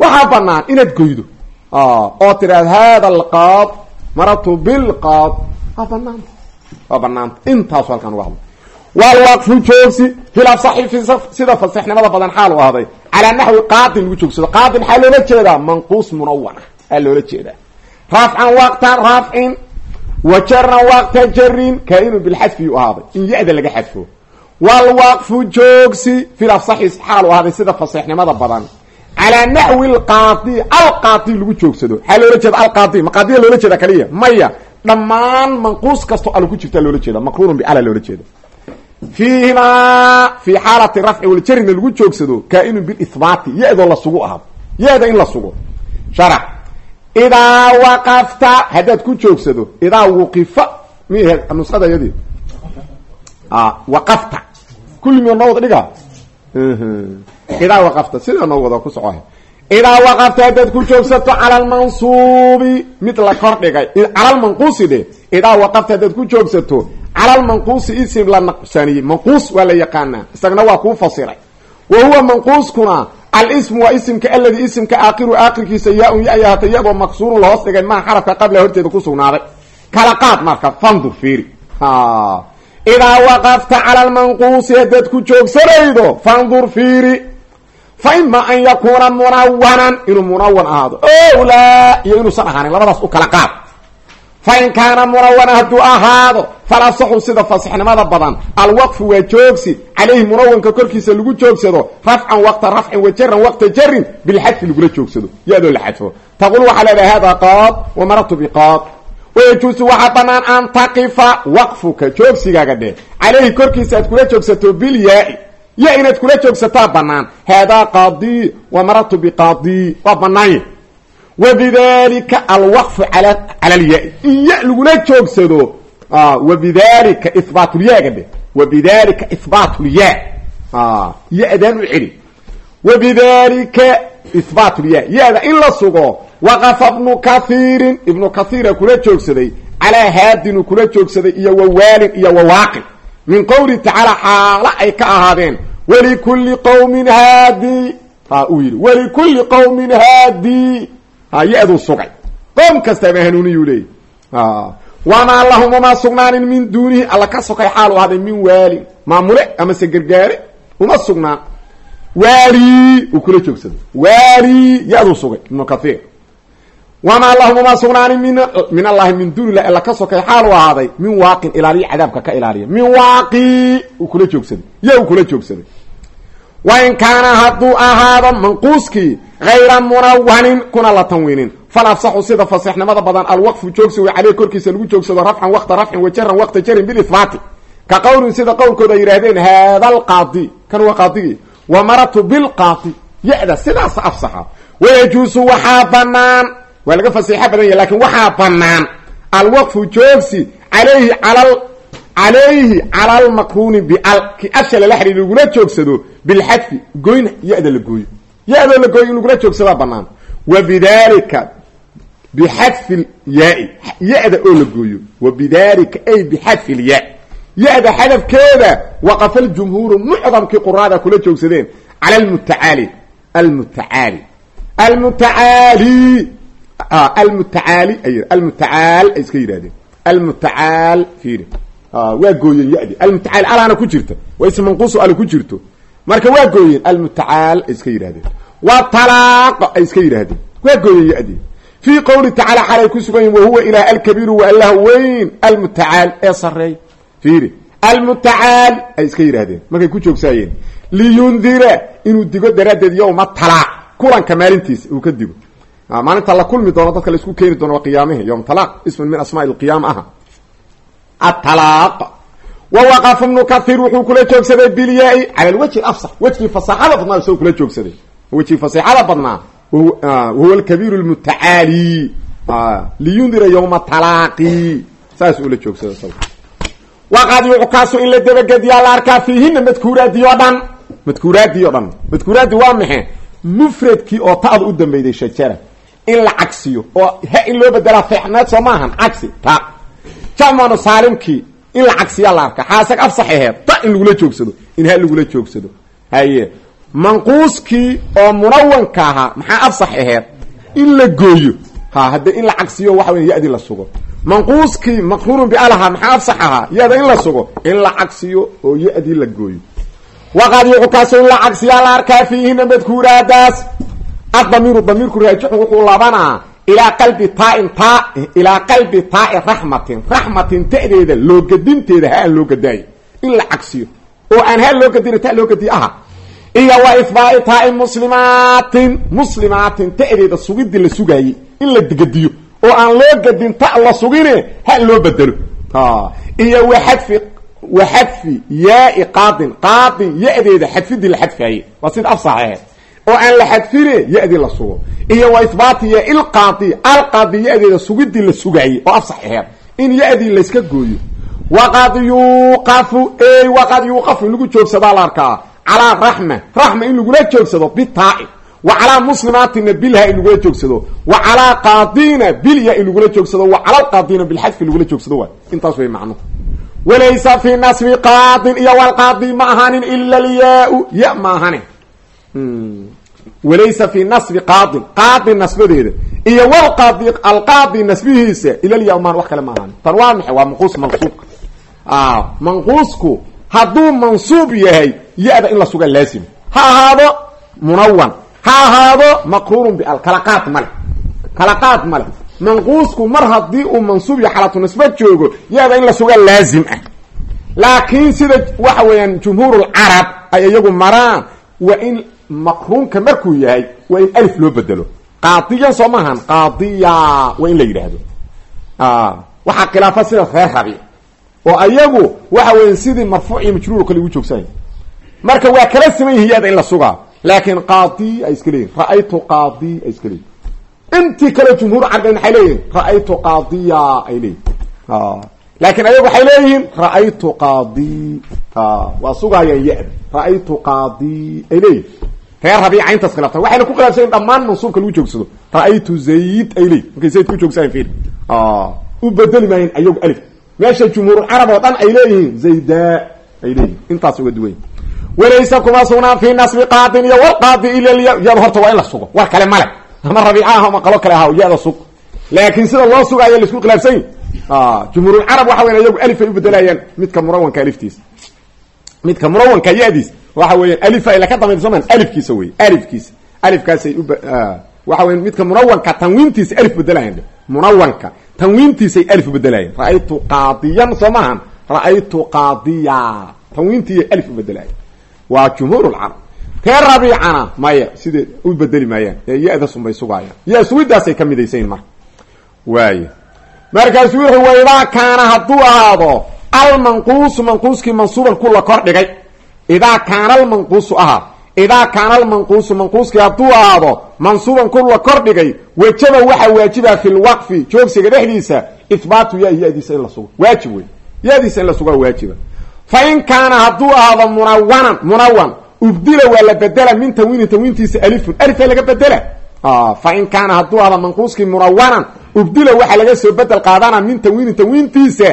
Waxaa banaan inaad goydo oo tiraad hada alqaad marartu bilqaad. Waa banaanta waa banaanta intaasu halkaan uga hadla walwaqfu joogsi fil afsaxi sida fasaxnimada badan xaal u ahday. Calaa naxwi qaadin lagu joogsado qaadin maxaa loola jeedaa manquus munawana aa loola jeedaa. Rafcan waqta rafcin wa jaran waqta jarin kaa-inu bilxadfi u ahaaday. In ya-da laga xadfo. Walwaqfu joogsi fasaxnimada badan calaa naxwi alqaadi alqaadi lagu joogsado. Maxaa loola jeeda alqaadi maqaadiya loola jeeda kaliya. Maya dhammaan manquus kastoo al ku jirtaa loola jeeda maqruunun biala loola jeeda fiihimaa fii xaalati rafci waljarina lagu joogsado kaa-inun bilihbaati ya-doo la sugu ahado ya-da in la sugo. Sharax. Idaa waqafta haddaad ku joogsado idaa wuqifa mi nusada yadii? Waqafta. Kulli mi noo wada dhiga idaa waqafta sidaa noo wada ku socoha idaa waqafta haddaad ku joogsato cala almansuubi mid la kor dhigay. Cala lmanquusi dhe idaa waqafta haddaad ku joogsato cala lmanquusi isim la naqsaniyey manquus waa la yaqaanaa. Isagna waa kuu fasiray. Wa huwa manquuskuna alismu waa isimka aladi isimka aakiru aakirkiisa yaa-un ya-ay ahaatay iyadoo maksuurun lahoos dhigay. Maa xarafka qabla horteeda ku sugnaaday. Kala qaad marka fandur fiiri idaa waqafta cala lmanquusi haddaad ku joogsanaydo fandur fiiri fa ima an yakuuna munawanan inuu munawan ahaado owlaa iyo inuusan ahaanin labadaas u kala qaad fa in kaana munawana hadduu ahaado falasaxu sida fasixnimada badan alwaqfu waa joogsi calayhi munawanka korkiisa lagu joogsado rafcan waqta rafcin wa jaran waqta jarin bilxadfi lagula joogsado ya-doo la xadfo taqul waxaa leedahay hada qaad wa maratu biqaad wayajuusu waxaa banaan an taqifa waqfuka joogsigaaga dheh. Calayhi korkiisa aad kula joogsato bilyaa-i. Ya inaad kula joogsataa banaan. Haadaa qaadii wa maratu biqaadii waa banaanye wabidalika alwaqfu cala alyaa in ya lagula joogsado wabidalika ihbaatlyaga dheh. Wabidalika ihbaatlyaa ya-daan u celi wabidalika ihbaatlyaa ya-da in la sugo waqafa ibnu kathiirin ibnu kathiira kula joogsaday calaa haadinu kula joogsaday iyo wawaalin iyo wawaaqin min qowlihi tacaala xaalo ay ka ahaadeen walikulli qowmin haadi ha uu yidhi walikulli qowmin haadi ha ya-duu sugay qoom kastaaba hanuuniyuu leeyay wamaa lahum uma sugnaanin min duunihi alla ka sokay xaal u ahday min waalin maamule amase gargaare uma sugnaan waali uu kula joogsaday wamaa lahum uma sugnaanin min allahi min duuni lah alla ka sokay xaal u ahaaday min waaqin ilaaliya cadaabka ka ilaaliya min waaqi uu kula joogsaday ya uu kula joogsaday wain kaana hadduu ahaado manquuskii hayra munawanin kuna la tanwiinin fal afsaxu sida fasixnimada badan alwaqfu joogsi way caleyh korkiisa lagu joogsado rafcan waqta rafcin wa jaran waqta jarin bilihbaati ka qowlin sida qowlkooda ay yidhaahdeen haada alqaadi kan waa qaadigii wa maratu bilqaadi ya-da sidaas afsaxa wayajuusu waxaa waa laga fasiixo badan yahy laakiin waxaa banaan alwaqfu joogsi alayhi al calayhi cala almakruuni bial. Ki asha lala xidhiir lagula joogsado bilxadfi goyn ya-da la gooyo. Ya-doo la gooyo in lagula joogsadaa wa bidalika bixadfi lyaai ya-da oo la gooyo. Wa bidalika ay bixadfi lyaa ya-da xadafkeeda waqafa ljumhuuru mucdamkii quraada kula joogsadeen cala almutacaali almutacaali almutacaali almutacaali ay almutacaal ay iska yidhahdeen. Almutacaal fiiri. Waa gooyeen ya-di. Almutacaal alaana ku jirta waa ism manquuso ala ku jirto. Marka waa gooyeen almutacaal ay iska yidhahdeen. Wa talaaqa ay iska yidhaahdeen waa gooyeen ya-di. Fii qowli tacala xalay ku sugan yihiin wahuwa ilaah alkabiiru waa allah weyn. Almutacaal ee sareey fiiri. Almutacaal ay iska yidhaahdeen markay ku joogsaayeen. Liyundira inuu digo daraaddeed yowma talaaq. Kulanka maalintiisa uu ka digo maalinta la kulmi doono dadka la isku keeni doono waa qiyaamihi yowm talaaq ismun min asmaa lqiyaama aha. Atalaaq wa waqafa ibnu kathiir wuxuu kula joogsaday bilyaa-i cala lwajhi afsax wejkii fasaxada badnaa isagoo kula joogsaday. Wejkii fasaxada badnaa wahuwa alkabiiru lmutacaali liyundira yowma talaaqi. Saas ula joogsada waqad yuckaasu in la dabagediyaa la arkaa fiihina madkuuraadii oo dhan madkuuraadii o dhan madkuuraadii waa maxe mufradkii oo ta'da u dambeyday shajara in la cagsiyo oo ha in loo bedelaa feexneed soo maahan cagsi. Ta. Jamanu saalimkii in la cagsiyaa la arkaa. Xaasag afsax ta in lagula joogsado in ha lagula joogsado. Haye. Manquuskii oo munawanka ahaa maxaa afsax aheed? In la gooyo. Ha haddee in la cagsiyo waxa wey ya-dii la sugo. Manquuskii maqruurun bialaha maxaa afsax ahaa? Ya-da in la sugo. In la cagsiyo oo ya-dii la gooyo. Waqad yuxkaasu in la cagsiyaa la arkaa fiihina madkuuraadaas adamiiru damiirku raajixun wuxuu labanaa ilaa qalbi taain taa ilaa qalbi taai raxmatin raxmatin ta'deeda loogadinteeda ha aan loo gadaayo in la cagsiyo. Oo aan ha loo gadina ta loo gadiyo aha. Iyo wa ihbaai taai muslimaatin. Muslimaatin ta'deeda sugidii la sugaayey in la gadiyo. Oo aan loo gadin ta la sugine ha loo bedelo. Iyo waxadfi waxadfi yaai qaadin. Qaadin ya-deeda xadfidii la xadfaaye waa sida oo aan la xadfine ya-dii la sugo. Iyo wa isbaati ya ilqaadi alqaadi ya-deeda sugidii la sugaayey oo afsax aheed in ya-dii layska gooyo. Waqad yuuqafu ey waqad yuuqafu in lagu la arkaa. Calaa raxma raxma in lagula joogsado bitaaci wa calaa muslimaatina bilha in lagula joogsado. Wa calaa qaadina bilya in lagula joogsado. Wa cala alqaadina bilxadfi lagula joogsado. Intaas way macnuhu walaysa fi nasbi qaadin iyo walqaadi ma ahaanin ila alyaa-u ya ma ahane walaysa fi nasbi qaadin qaadi nasbadeeda. Iyo walqaadi alqaadi nasbihiisa ilalya maan wax kale ma ahaanin tan waa maxay waa manquus mansuubka manquusku hadduu mansuub yahay ya-da in la suga laazim ha ahaado munawan ha ahaado maqruurun bial kala qaad male kala qaad male manquusku mar haddii uu mansuub iyo xalatu nisba joogo ya-da in la suga laazim ah. Sida waxa weeyaan jumhuurulcarab ay iyagu maraan maqruunka markuu yahay waa in alif loo bedelo. Qaadiyan soo maahan qaadiya waa in la yidhaahdo. Waxaa khilaafa sida reer rabi. Oo ayagu waxa weya sidii marfuuc iyo majruur kale ugu joogsanay marka waa kala siman yihiin ya-da in la sugaa. Laakiin qaadi ay iska leeyihiin ra'aytu qaadi ay iska leeyihiin intii kale jumhuur carbeed maxay leeyihiin ra'aytu qaadiya ay leeyihiin laakiin ayagu waxay leeyihiin ra'aytu qaadi. Waa sugayaan ya-da ra'aytu qaadi ay leeyihiin reer rabiica intaas khilaaftan waxayna ku khilaafsayen dhammaan mansuubka lagu joogsado. Ra'aytu zayd ay leeyihiin markay zayd ku joogsayan fil u bedeli maayeen ayagu alif. Meesha jumhuurcarab oo dhan ay leeyihiin zayda ay leeyihiin intaas uga duwany walaysa kuma sugnaan fi nasbi qaadin iyo walqaadi ila ya-da horta waa in la sugo. War kale male ama rabiica ah ama qalo kale aha ya-da sug laakiin sida loo sugaayo la isku khilaafsany jumhuurulcarab waxa weya iyagu alif ay u bedelayaan midka munawanka aliftiisa. Midka munawanka ya-diis waxa weeyaan alifa ila ka dambayda soman alifkiisa wey alifkiisa. Alifkaasay waxa weya midka munawanka tanwiintiisa alif bedelayan munawanka tanwiintiisay alif ubedelayan ra'aytu qaadiyan soo ra'aytu qaadiya. Tanwiintiiy alif ubedelayan waa jumhuur lcarab reer rabiicana maya sidee u bedeli maayaan? Ee sunbay sugaayaan ya sugidaasay ka midaysayin marka. Waay markaasu wuxuu wa kaana hadduu ahaado almanquusu manquuskii mansuuban ku la kor dhigay idaa kaana almanquusu ahaa idaa kaana almanquusu manquuskii hadduu ahaado mansuuban ku la kor dhigay wajaba waxaa waajiba fi lwaqfi joogsiga dhexdiisa ihbaatu ya ya-diisa in la sugo waajib wey ya-diisa in la sugaa waajiba fa in kaana hadduu ahaado munawanan munawan ubdila waa la bedela min tanwiinin tanwiintiisa alifun alifaa laga bedela fa in kaana hadduu ahaado manquuskii munawanan ubdila waxaa laga soo bedel qaadana min tanwiinin tanwiintiisa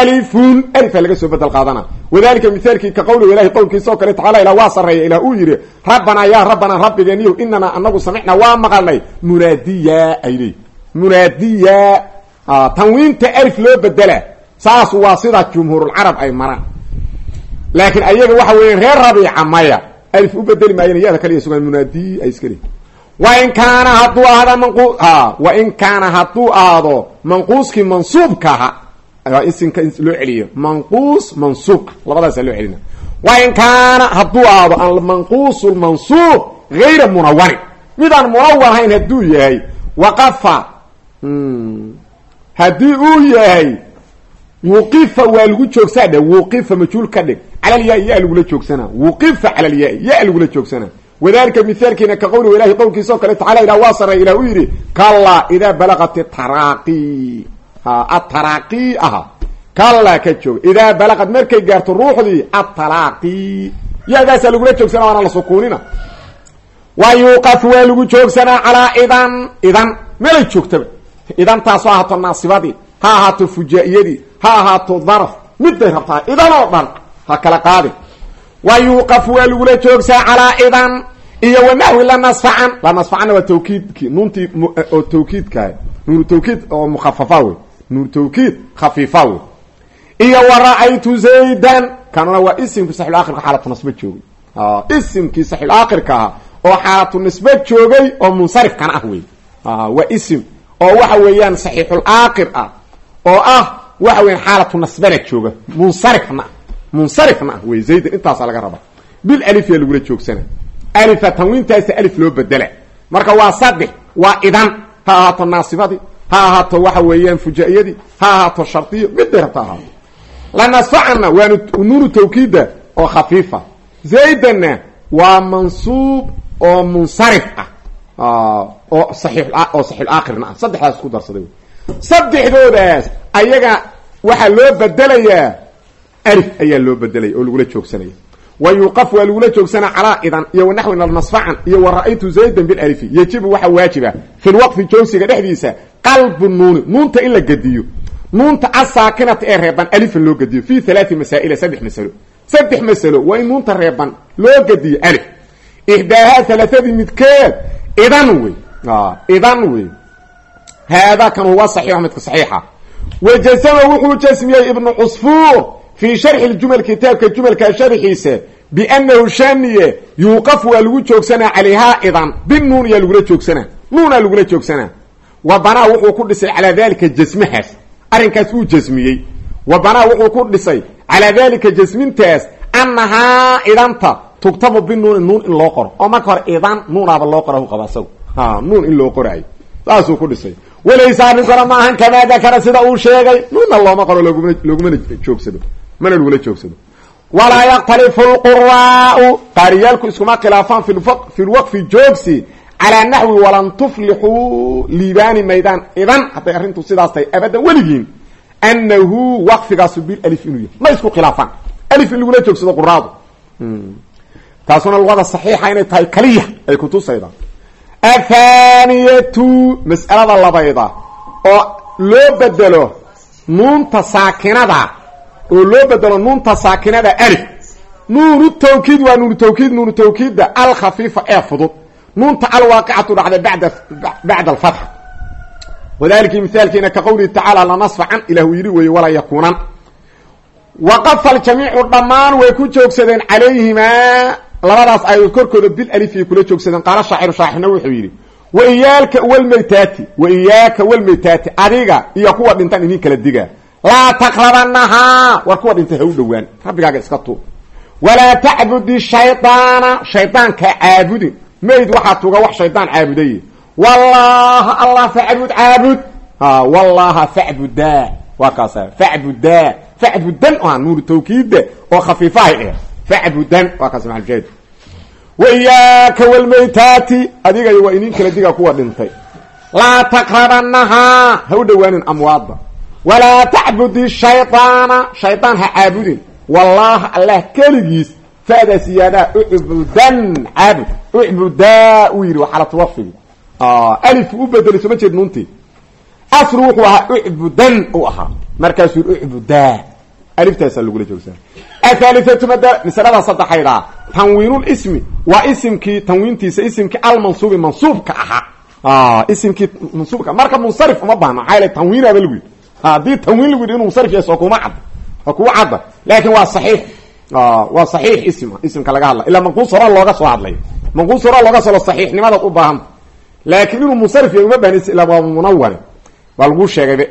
alifun alifaa laga soo bedel qaadana. Wadalika mithaalkii ka qowliga ilahi qowlkiisa oo kale tacala ilah waa sarreeya ilah uu yidhi rabbanaa yaa rabbanaa rabbigeeniyow inanaa anagu samicnaa waa maqalnay. Munaadiya ay leey munaadiya tanwiinta alif loo bedela saas waa sida jumhuurulcarab ay maraan. Laakiin ayaga waxa weya reer rabiica maya alif u bedeli maayeen yada kaliya sugaan munaadiy ay iska leeyiin wain kaana hadduu ahda manqu wain kaana hadduu ahdo manquuskii mansuubkaha isimka loo celiyo. Manquus mansuub labadaasa loo celina. Wain kaana hadduu ahdo almanquus lmansuub gayra munawanin midaan munawan hayn hadduu yahay waqafa haddii uu yahay wuqifa waa lagu joogsaa dhe wuqifa majhuul ka dhig. Calalyaai ya lagula joogsanaa. Wuqifa calalyaai ya lagula joogsanaa wadalika mithaalkiina ka qowliga ilahi qowlkiisa o kale tacala ilah waa sarreey ilah u yidhi kallaa idaa balaqat taraaqi. Ataraaqi aha. Kallaa ka jooga. Idaa balaqad markay gaarto ruuxdii atalaaqi ya-daasaa lagula joogsana waana la sukuunina. Wa yuuqaf waa lagu joogsanaa calaa idan. Idan melay joogtaba. Idantaasoo ahaato naasibadii ha ahaato fujaa'iyadii ha ahaato daraf. Miday rabtaa idan oo dhan ha kala qaadin. Wa yuuqaf waa lagula joogsaa calaa idan iyo wanaxwi la nasfacan la nasfacanna waa tawkiidki nuuntii oo tawkiidka nuuru tawkiid oo mukhafafa wey. Nuuru tawkiid khafiifa wey. Iyo wa ra'aytu zaydan. Kanuna waa isimkii saxulakhirka xaalatu nasba joogay. Isimkii saxulakhirka aha oo xaalatu nisba joogay oo munsarifkana ah wey. Waa isim. Oo waxa weeyaan saxiixulaakir ah. Oo ah waxa weyan xaalatu nasbana jooga. Munsarifna. Ah munsarifna. Ah wey zaydan intaasaa laga rabaa. Bil alifya lagula joogsana alifa tanwiintaasa alif loo bedela marka waa saddex waa idan. Ha ahaato naasibadii ha ahaato waxa weeyaan fujaa'iyadii ha ahaato shardiyo miday rabta ahaato. Lanasfacanna waanu nuunu tawkiidda oo khafiifa. Zaydanna waa mansuub oo munsarif ah. Oo saxiix oo saxiixulaakhirna ah. Saddexdaas isku darsaday saddexdoodaas ayaga waxaa loo bedelayaa alif ayaa loo bedelaya oo lagula joogsanaya wa yuqaf waa lagula joogsanaa calaa idan iyo wanaxwin almasfacan iyo wa ra'aytu zaydan bilalifi yajibu waxaa waajiba fi lwaqfi joogsiga dhexdiisa qalbu nuuni nuunta in la gediyo nuunta asaakinata ee reeban alifan loo gediyo fi halaai masaa'ila saddex masalo saddex masalo waa in nuunta reeban loo gediyo alif ixdaahaa halaaadii midkeed idan wey idan wey haadaa kan huwa saxiix midka saxiixa wajasama wuxuu jasmiyey ibnu cusfuur fii sharxi ljumal kitaabka jumalka sharxiisa biannahu shaniye yuuqaf waa lagu joogsanaa calayhaa idan binuun yaa lagula joogsanaa nuunaa lagula joogsanaa wa banaa wuxuu ku dhisay calaa dalika jasmahaas arrinkaas uu jasmiyey wa banaa wuxuu ku dhisay calaa dalika jasmintaas annahaa idanta tugtabu binuuni nuun in loo qoro oo marka hore idan nuunaaba loo qora qaba isagu ha nuun in loo qoraayo saasuu ku dhisay walaysa arrinkana ma ahan kamaa dakara sida uu sheegay nuunna looma qoro loguma logumana joogsado mana lagula joogsado walaa yakhtalifu lquraau qaariyaalku iskuma khilaafaan fi lwaqfi joogsi calaa naxwi walan tuflixuu liibaani maydaan idan hadday arrintu sidaas tahay abadan weligiin annahu waqfigaasu bilif inuu yahay ma isku khilaafaan alif in lagula joogsado quraadu taasuna luqada saxiixa inay tahay kaliya ay kutusayda athaniyatu mas'alada labayda oo loo bedelo nuunta saakinada oo loo bedelo nuunta saakinada alif nuunu tawkiid waa nuunu tawkiid nuunu tawkiidda alkhafiifa ee fudud. Nuunta alwaaqicatu dhacda bada bacda alfatxa wadalika mithaalkiina ka qowlihi tacaala lanasfacan ilah uu yidhi weeye walaa yakuunan. Waqafa aljamiicu dhammaan way ku joogsadeen calayhimaa. Labadaas ay korkooda bil alifay kula joogsadeen. Qaala shaaciru shaacirna wuxuu yidhi wa iyaaka walmaytaati wa iyaaka walmaytaati adiga iyo kuwa dhintan idin kala digaa laa taqrabanahaa war kuwa dhintay ha u dhowaan. Rabbigaaga iska tuur walaa tacbudi shaydaana shaydaanka caabudin mayd waxaa tuga wax shaydaan caabudaye wallaha allah facbud caabud wallaha facbudaa waa kaasa. Facbudaa facbudan o nuuru tawkiidda oo khafiifahay eh facbudan waa kaas maalshaahid wa iyaaka walmaytaati adigayo waa inin kala diga kuwa dhintay. Laa taqrabanahaa ha u dhowaanin walaa tacbudi shaydaana shaydaan ha caabudin wallaha allah keligiis fa'daa siyaadaa ucbudan caabud ucbudaa uu yidhi waxaalatu waqfigi alif u bedelay soo ma jeed nuuntii aslu wuxuu ahaa ucbudan u ahaa markaasuu ucbudaa aliftaasaa lagula joogsaa athaalithatu mada masalada saddexaydaa tanwiinulismi waa isimkii tanwiintiisa isimkii almansuubi mansuubka ahaa isimkii mansuubka marka munsarif uma baahna maxaa yaele tanwiinaaba lagu yidhi haddii tanwiin lagu yidhi inuu soo kuma cadda. Waa kuwa cadda. Laakin waa saxiix. Waa saxiix isma isimka laga hadla ilaa manquus horaa looga soo hadlay. Manquus horaa looga soo saxiixnimadaad u baahanta laakiin inuu munsarif yahay uma baahnays ilaa waa munawane waa laguu sheegayba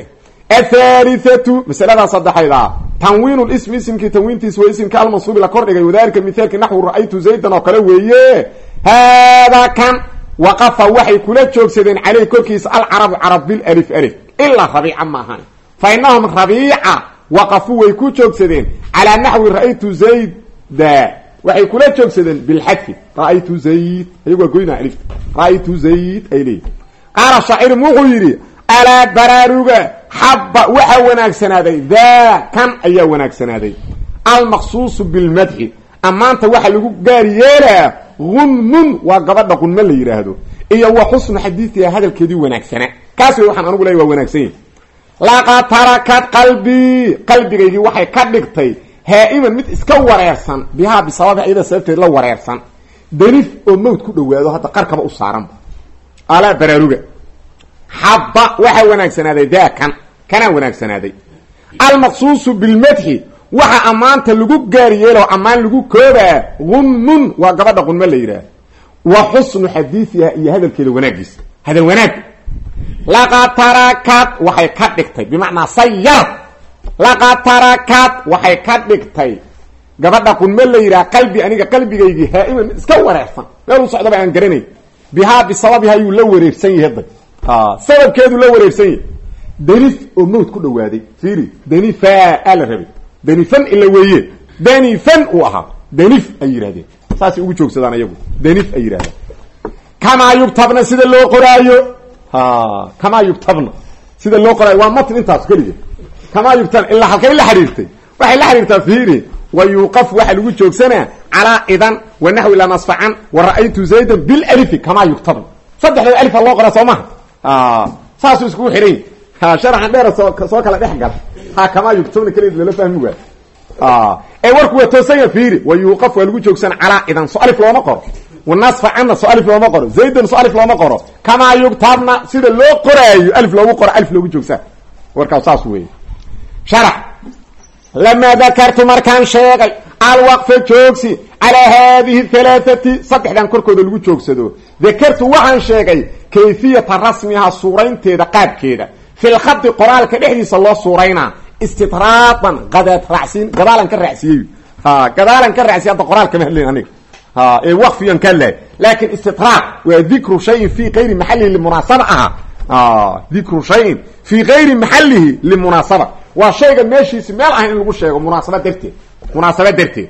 athalithatu masaladaa saddexaydaa tanwiin ismi isimkii tanwiintiisa waa isimka almansuubi la kordhigay. Wadalika mithaalki naxwu ra'aytu zaydan oo kale weeye. Haadaa kan waqafa waxay kula joogsadeen caleyh korkiisa alcarabu carab bilif alif ilaa rabiica maahan. fa inahum rabiica waqafuu way ku joogsadeen calaa naxwi ra'aytu zayda. Waxay kula joogsadeen bilxadfi. Ra'aytu zayd. Ayagoo goynaa alifta. Ra'aytu zayd ay leeyihiin qaala shaacirim wuxuu yidhi alaa baraaruga xabba waxaa wanaagsanaaday daa kan ayaa wanaagsanaaday almaqsuusu bilmadxi. Ammaanta waxa lagu gaar yeelaa gunmun waa gabadha qunmo la yidhaahdo iyo wa xusnu xadiidiha hadalkeedii wanaagsana kaas wey waxaan anugu leey waa wanaagsan laqad tarakat qalbii qalbigaygii waxay ka dhigtay haa-iman mid iska wareersan. Bihaa bisababi ayada sababteed la wareersan. Danif oo mawd ku dhowaado hadda qarkaba u saaranba alaa baraaruga xabba waxaa wanaagsanaaday daa kan kanaa wanaagsanaaday almaqsuusu bilmadxi waxa ammaanta lagu gaar yeeloo ammaan lagu koobaa gunmun waa gabadha qunmo la yidhaah wa xusnu xadiidiha iyo hadalkeeda wanaagiisa hadal wanaag laqad tarakad waxay ka dhigtay. Bimacnaa sayar. Laqad tarakad waxay ka dhigtay. Gabadha qunmo la yidhaha qalbi aniga qalbigaygii haa-iman iska wareersan meel u socdaba aan garanay bihaa bisababiha yuu la wareersan yahay da sababkeedu la wareegsan yahy danif oo mawt ku dhawaaday. Fiiri danifa aa la rabay. Danifan ila weeye. Danifan uu ahaa danif ay yidhahdeen saasay ugu joogsadaan ayagu. Danif ay yidhahdeen kamaa yugtabna sida loo qoraayo kamaa yugtabna sida loo qoraayo waa matn intaas keliya kamaa yugtabna ilaa halkay la xiriirtay waxay la xiriirtaa fiiri wa yuuqaf waxaa lagu joogsanaa calaa idan wa naxwi lamasfacan wa ra'aytu zaydan bilalifi kamaa yugtabna saddexdooda alifa loo qoraa soo maha saasuu iskugu xidhay sharaxan dheer soo soo kala dhex gala ha kamaa yugtabna keliya lala fahmi waay ee warku waa toosanya fiiri wa yuuqaf waa lagu joogsanaa calaa idan so alif looma qoro wanasfacanna so alif looma qoro zaydan so alif looma qoro kamaa yugtabna sida loo qoraayo alif loogu qoro alif loogu joogsaa warkaas saas weeye sharax lamaa dakartu markaan sheegay alwaqfa joogsi calaa haadihi halaathati saddexdan korkooda lagu joogsado dakartu waxaan sheegay kayfiyata rasmihaa suuraynteeda qaabkeeda fil khadi qoraalka dhexdiisa loo suuraynaa istidraadan qadaad raacsiin gadaalan ka raacsiiyey gadaalan ka raacsiy hadda qoraal kama hadlayn aniga ee waqfiyan ka lahay laakin istidraad waa dikru shayin fi kayri maxalihi limunaasaba aha. Dikru shayin fi kayri maxalihi limunaasaba. Waa shayga meeshiisi meel ahayn in lagu sheego munaasaba darteed. Munaasaba darteed.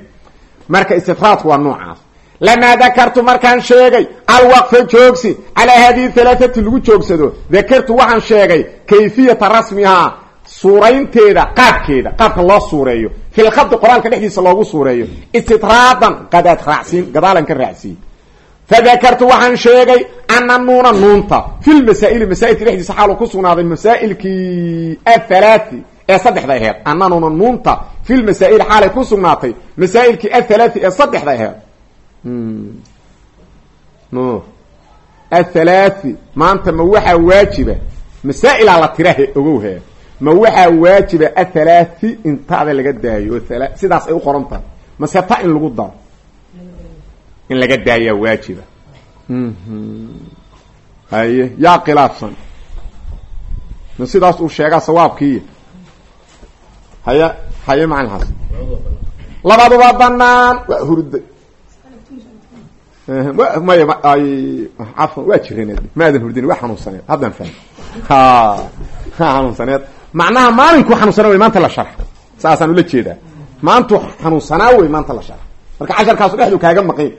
Marka istidraadku waa noocaas. Lamaa dakartu markaan sheegay alwaqfa joogsi calaa hadihi halaathati lagu joogsado dakartu waxaan sheegay kayfiyata rasmihaa suuraynteeda qaabkeeda qaabka loo suureeyo. Fil khadi qoraalka dhexdiisa loogu suureeyo. Istidraadan qadaad raacsiin gadaalan ka raacsiiye fadakartu waxaan sheegay ana nuuna nuunta. Fil masaa'ili masaa'ilka dhexdiisa xaalu ku sugnaaday masaa'ilkii athalaati ee saddexda aheed ana nuuna nuunta fil masaa'ili xaalay ku sugnaatay masaa'ilkii athalaati ee saddexda aheed no athalaati maanta ma waxaa waajiba? Masaa'ilaa la tirahe ogowhe ma waxaa waajiba athalaati intaada laga daayo. Oo sidaas ay u qoran tahay mase in lagu daro in laga daayaa waajiba. Haye yaa khilaafsan. Ma sidaas uu sheegaa sawaabkiiya haya haye macalinkaas labaduba banaan waa hurday maya cafan waa jireneed. Maadan hurdin waa xanuunsaneed. Haddaan fahmi ha xanuunsaneed macnaha maalinkuu xanuunsanaa wey maanta la sharxa saasaan ula jeedaa. Maantuu xanuunsanaa wey maanta la sharxa marka casharkaasu dhexdu kaaga maqayn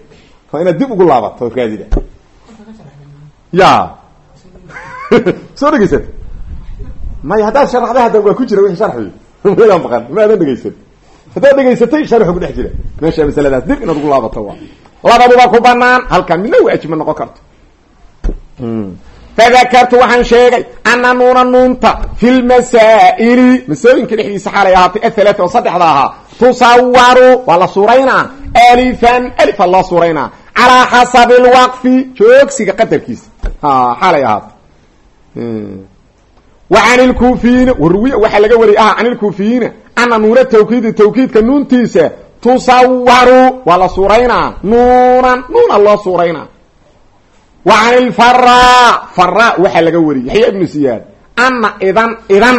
waa inaad dib ugu laabato raadida. Ya. Soo dhegaysat maya haddaad sharaxday hadda waa ku jira wixii sharxi. Mayaa maqan maadan dhegaysan haddaad dhegaysatay sharxu ku dhex jira. Meesha masaladaas dib inaad ugu laabato waa. Labaduba ku banaan halkan midna waajib ma noqon karto fadakartu waxaan sheegay ana nuuna nuunta fi lmasaa'ili masooyinka dhexdiisa xaalay ahaatay athalaat oo saddexda ahaa tusawaru waa la suuraynaa alifan alifa loo suuraynaa calaa xasabi lwaqfi joogsiga qadarkiisa xaalay ahaatay wa can ilkuufiyiina warwiya waxaa laga wariyay ah can ilkuufiyiina ana nuuna tawkiidi tawkiidka nuuntiisa tusawaru waa la suuraynaa nuunan nuuna loo suuraynaa ilfara fara waxaa laga wariyay. Yaxya ibnu siyaad. Ana idan idan.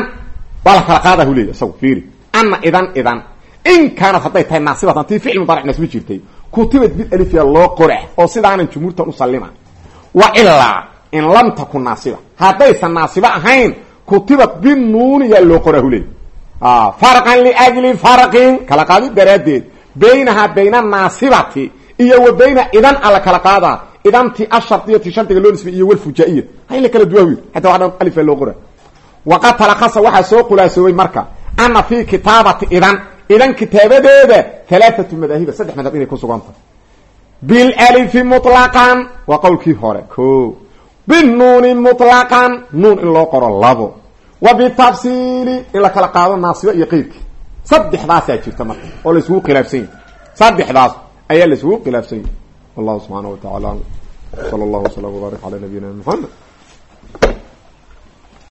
Waa la kala qaada huleya isagu fiiri. Ana idan idan. In kaanad hadday tahay naasibatan tii ficil mudaaric nasbi jirtay. Kutibad bil alifya loo qora oo sidaanan jumhuurtan u sallima wa ilaa in lam takun naasiba. Haddaysan naasibo ahayn kutibad binuuni yaa loo qoraa huley farqan liajli farqin. Kala qaadi daraaddeed. Baynahaa bayna naasibati iyo idanti ashardiyati shardiga loo nisbay iyo walfujaiya ha kala duwaa wiil xataa alifaa loo qora waqad talakasa waxaa soo khulaasoobay marka ana fii kitaabati idan. Idan kitaabadeeda halaaatu madaahiba saddex madhab inay ku sugan tahay. Bilalifi muطlaqan waa qowlkii hore. Ko binuuni muطlaqan nuun in loo qoro labo. Wa bitafsiili in la kala qaado naasibo iyo qeydki saddexdaasaa jirta marka oo la isugu khilaafsan yahy saddexdaas ayaa la isugu khilaafsan yahy wallahu subxaana sala allahu wslam wbaarik cala nabiyina muxamed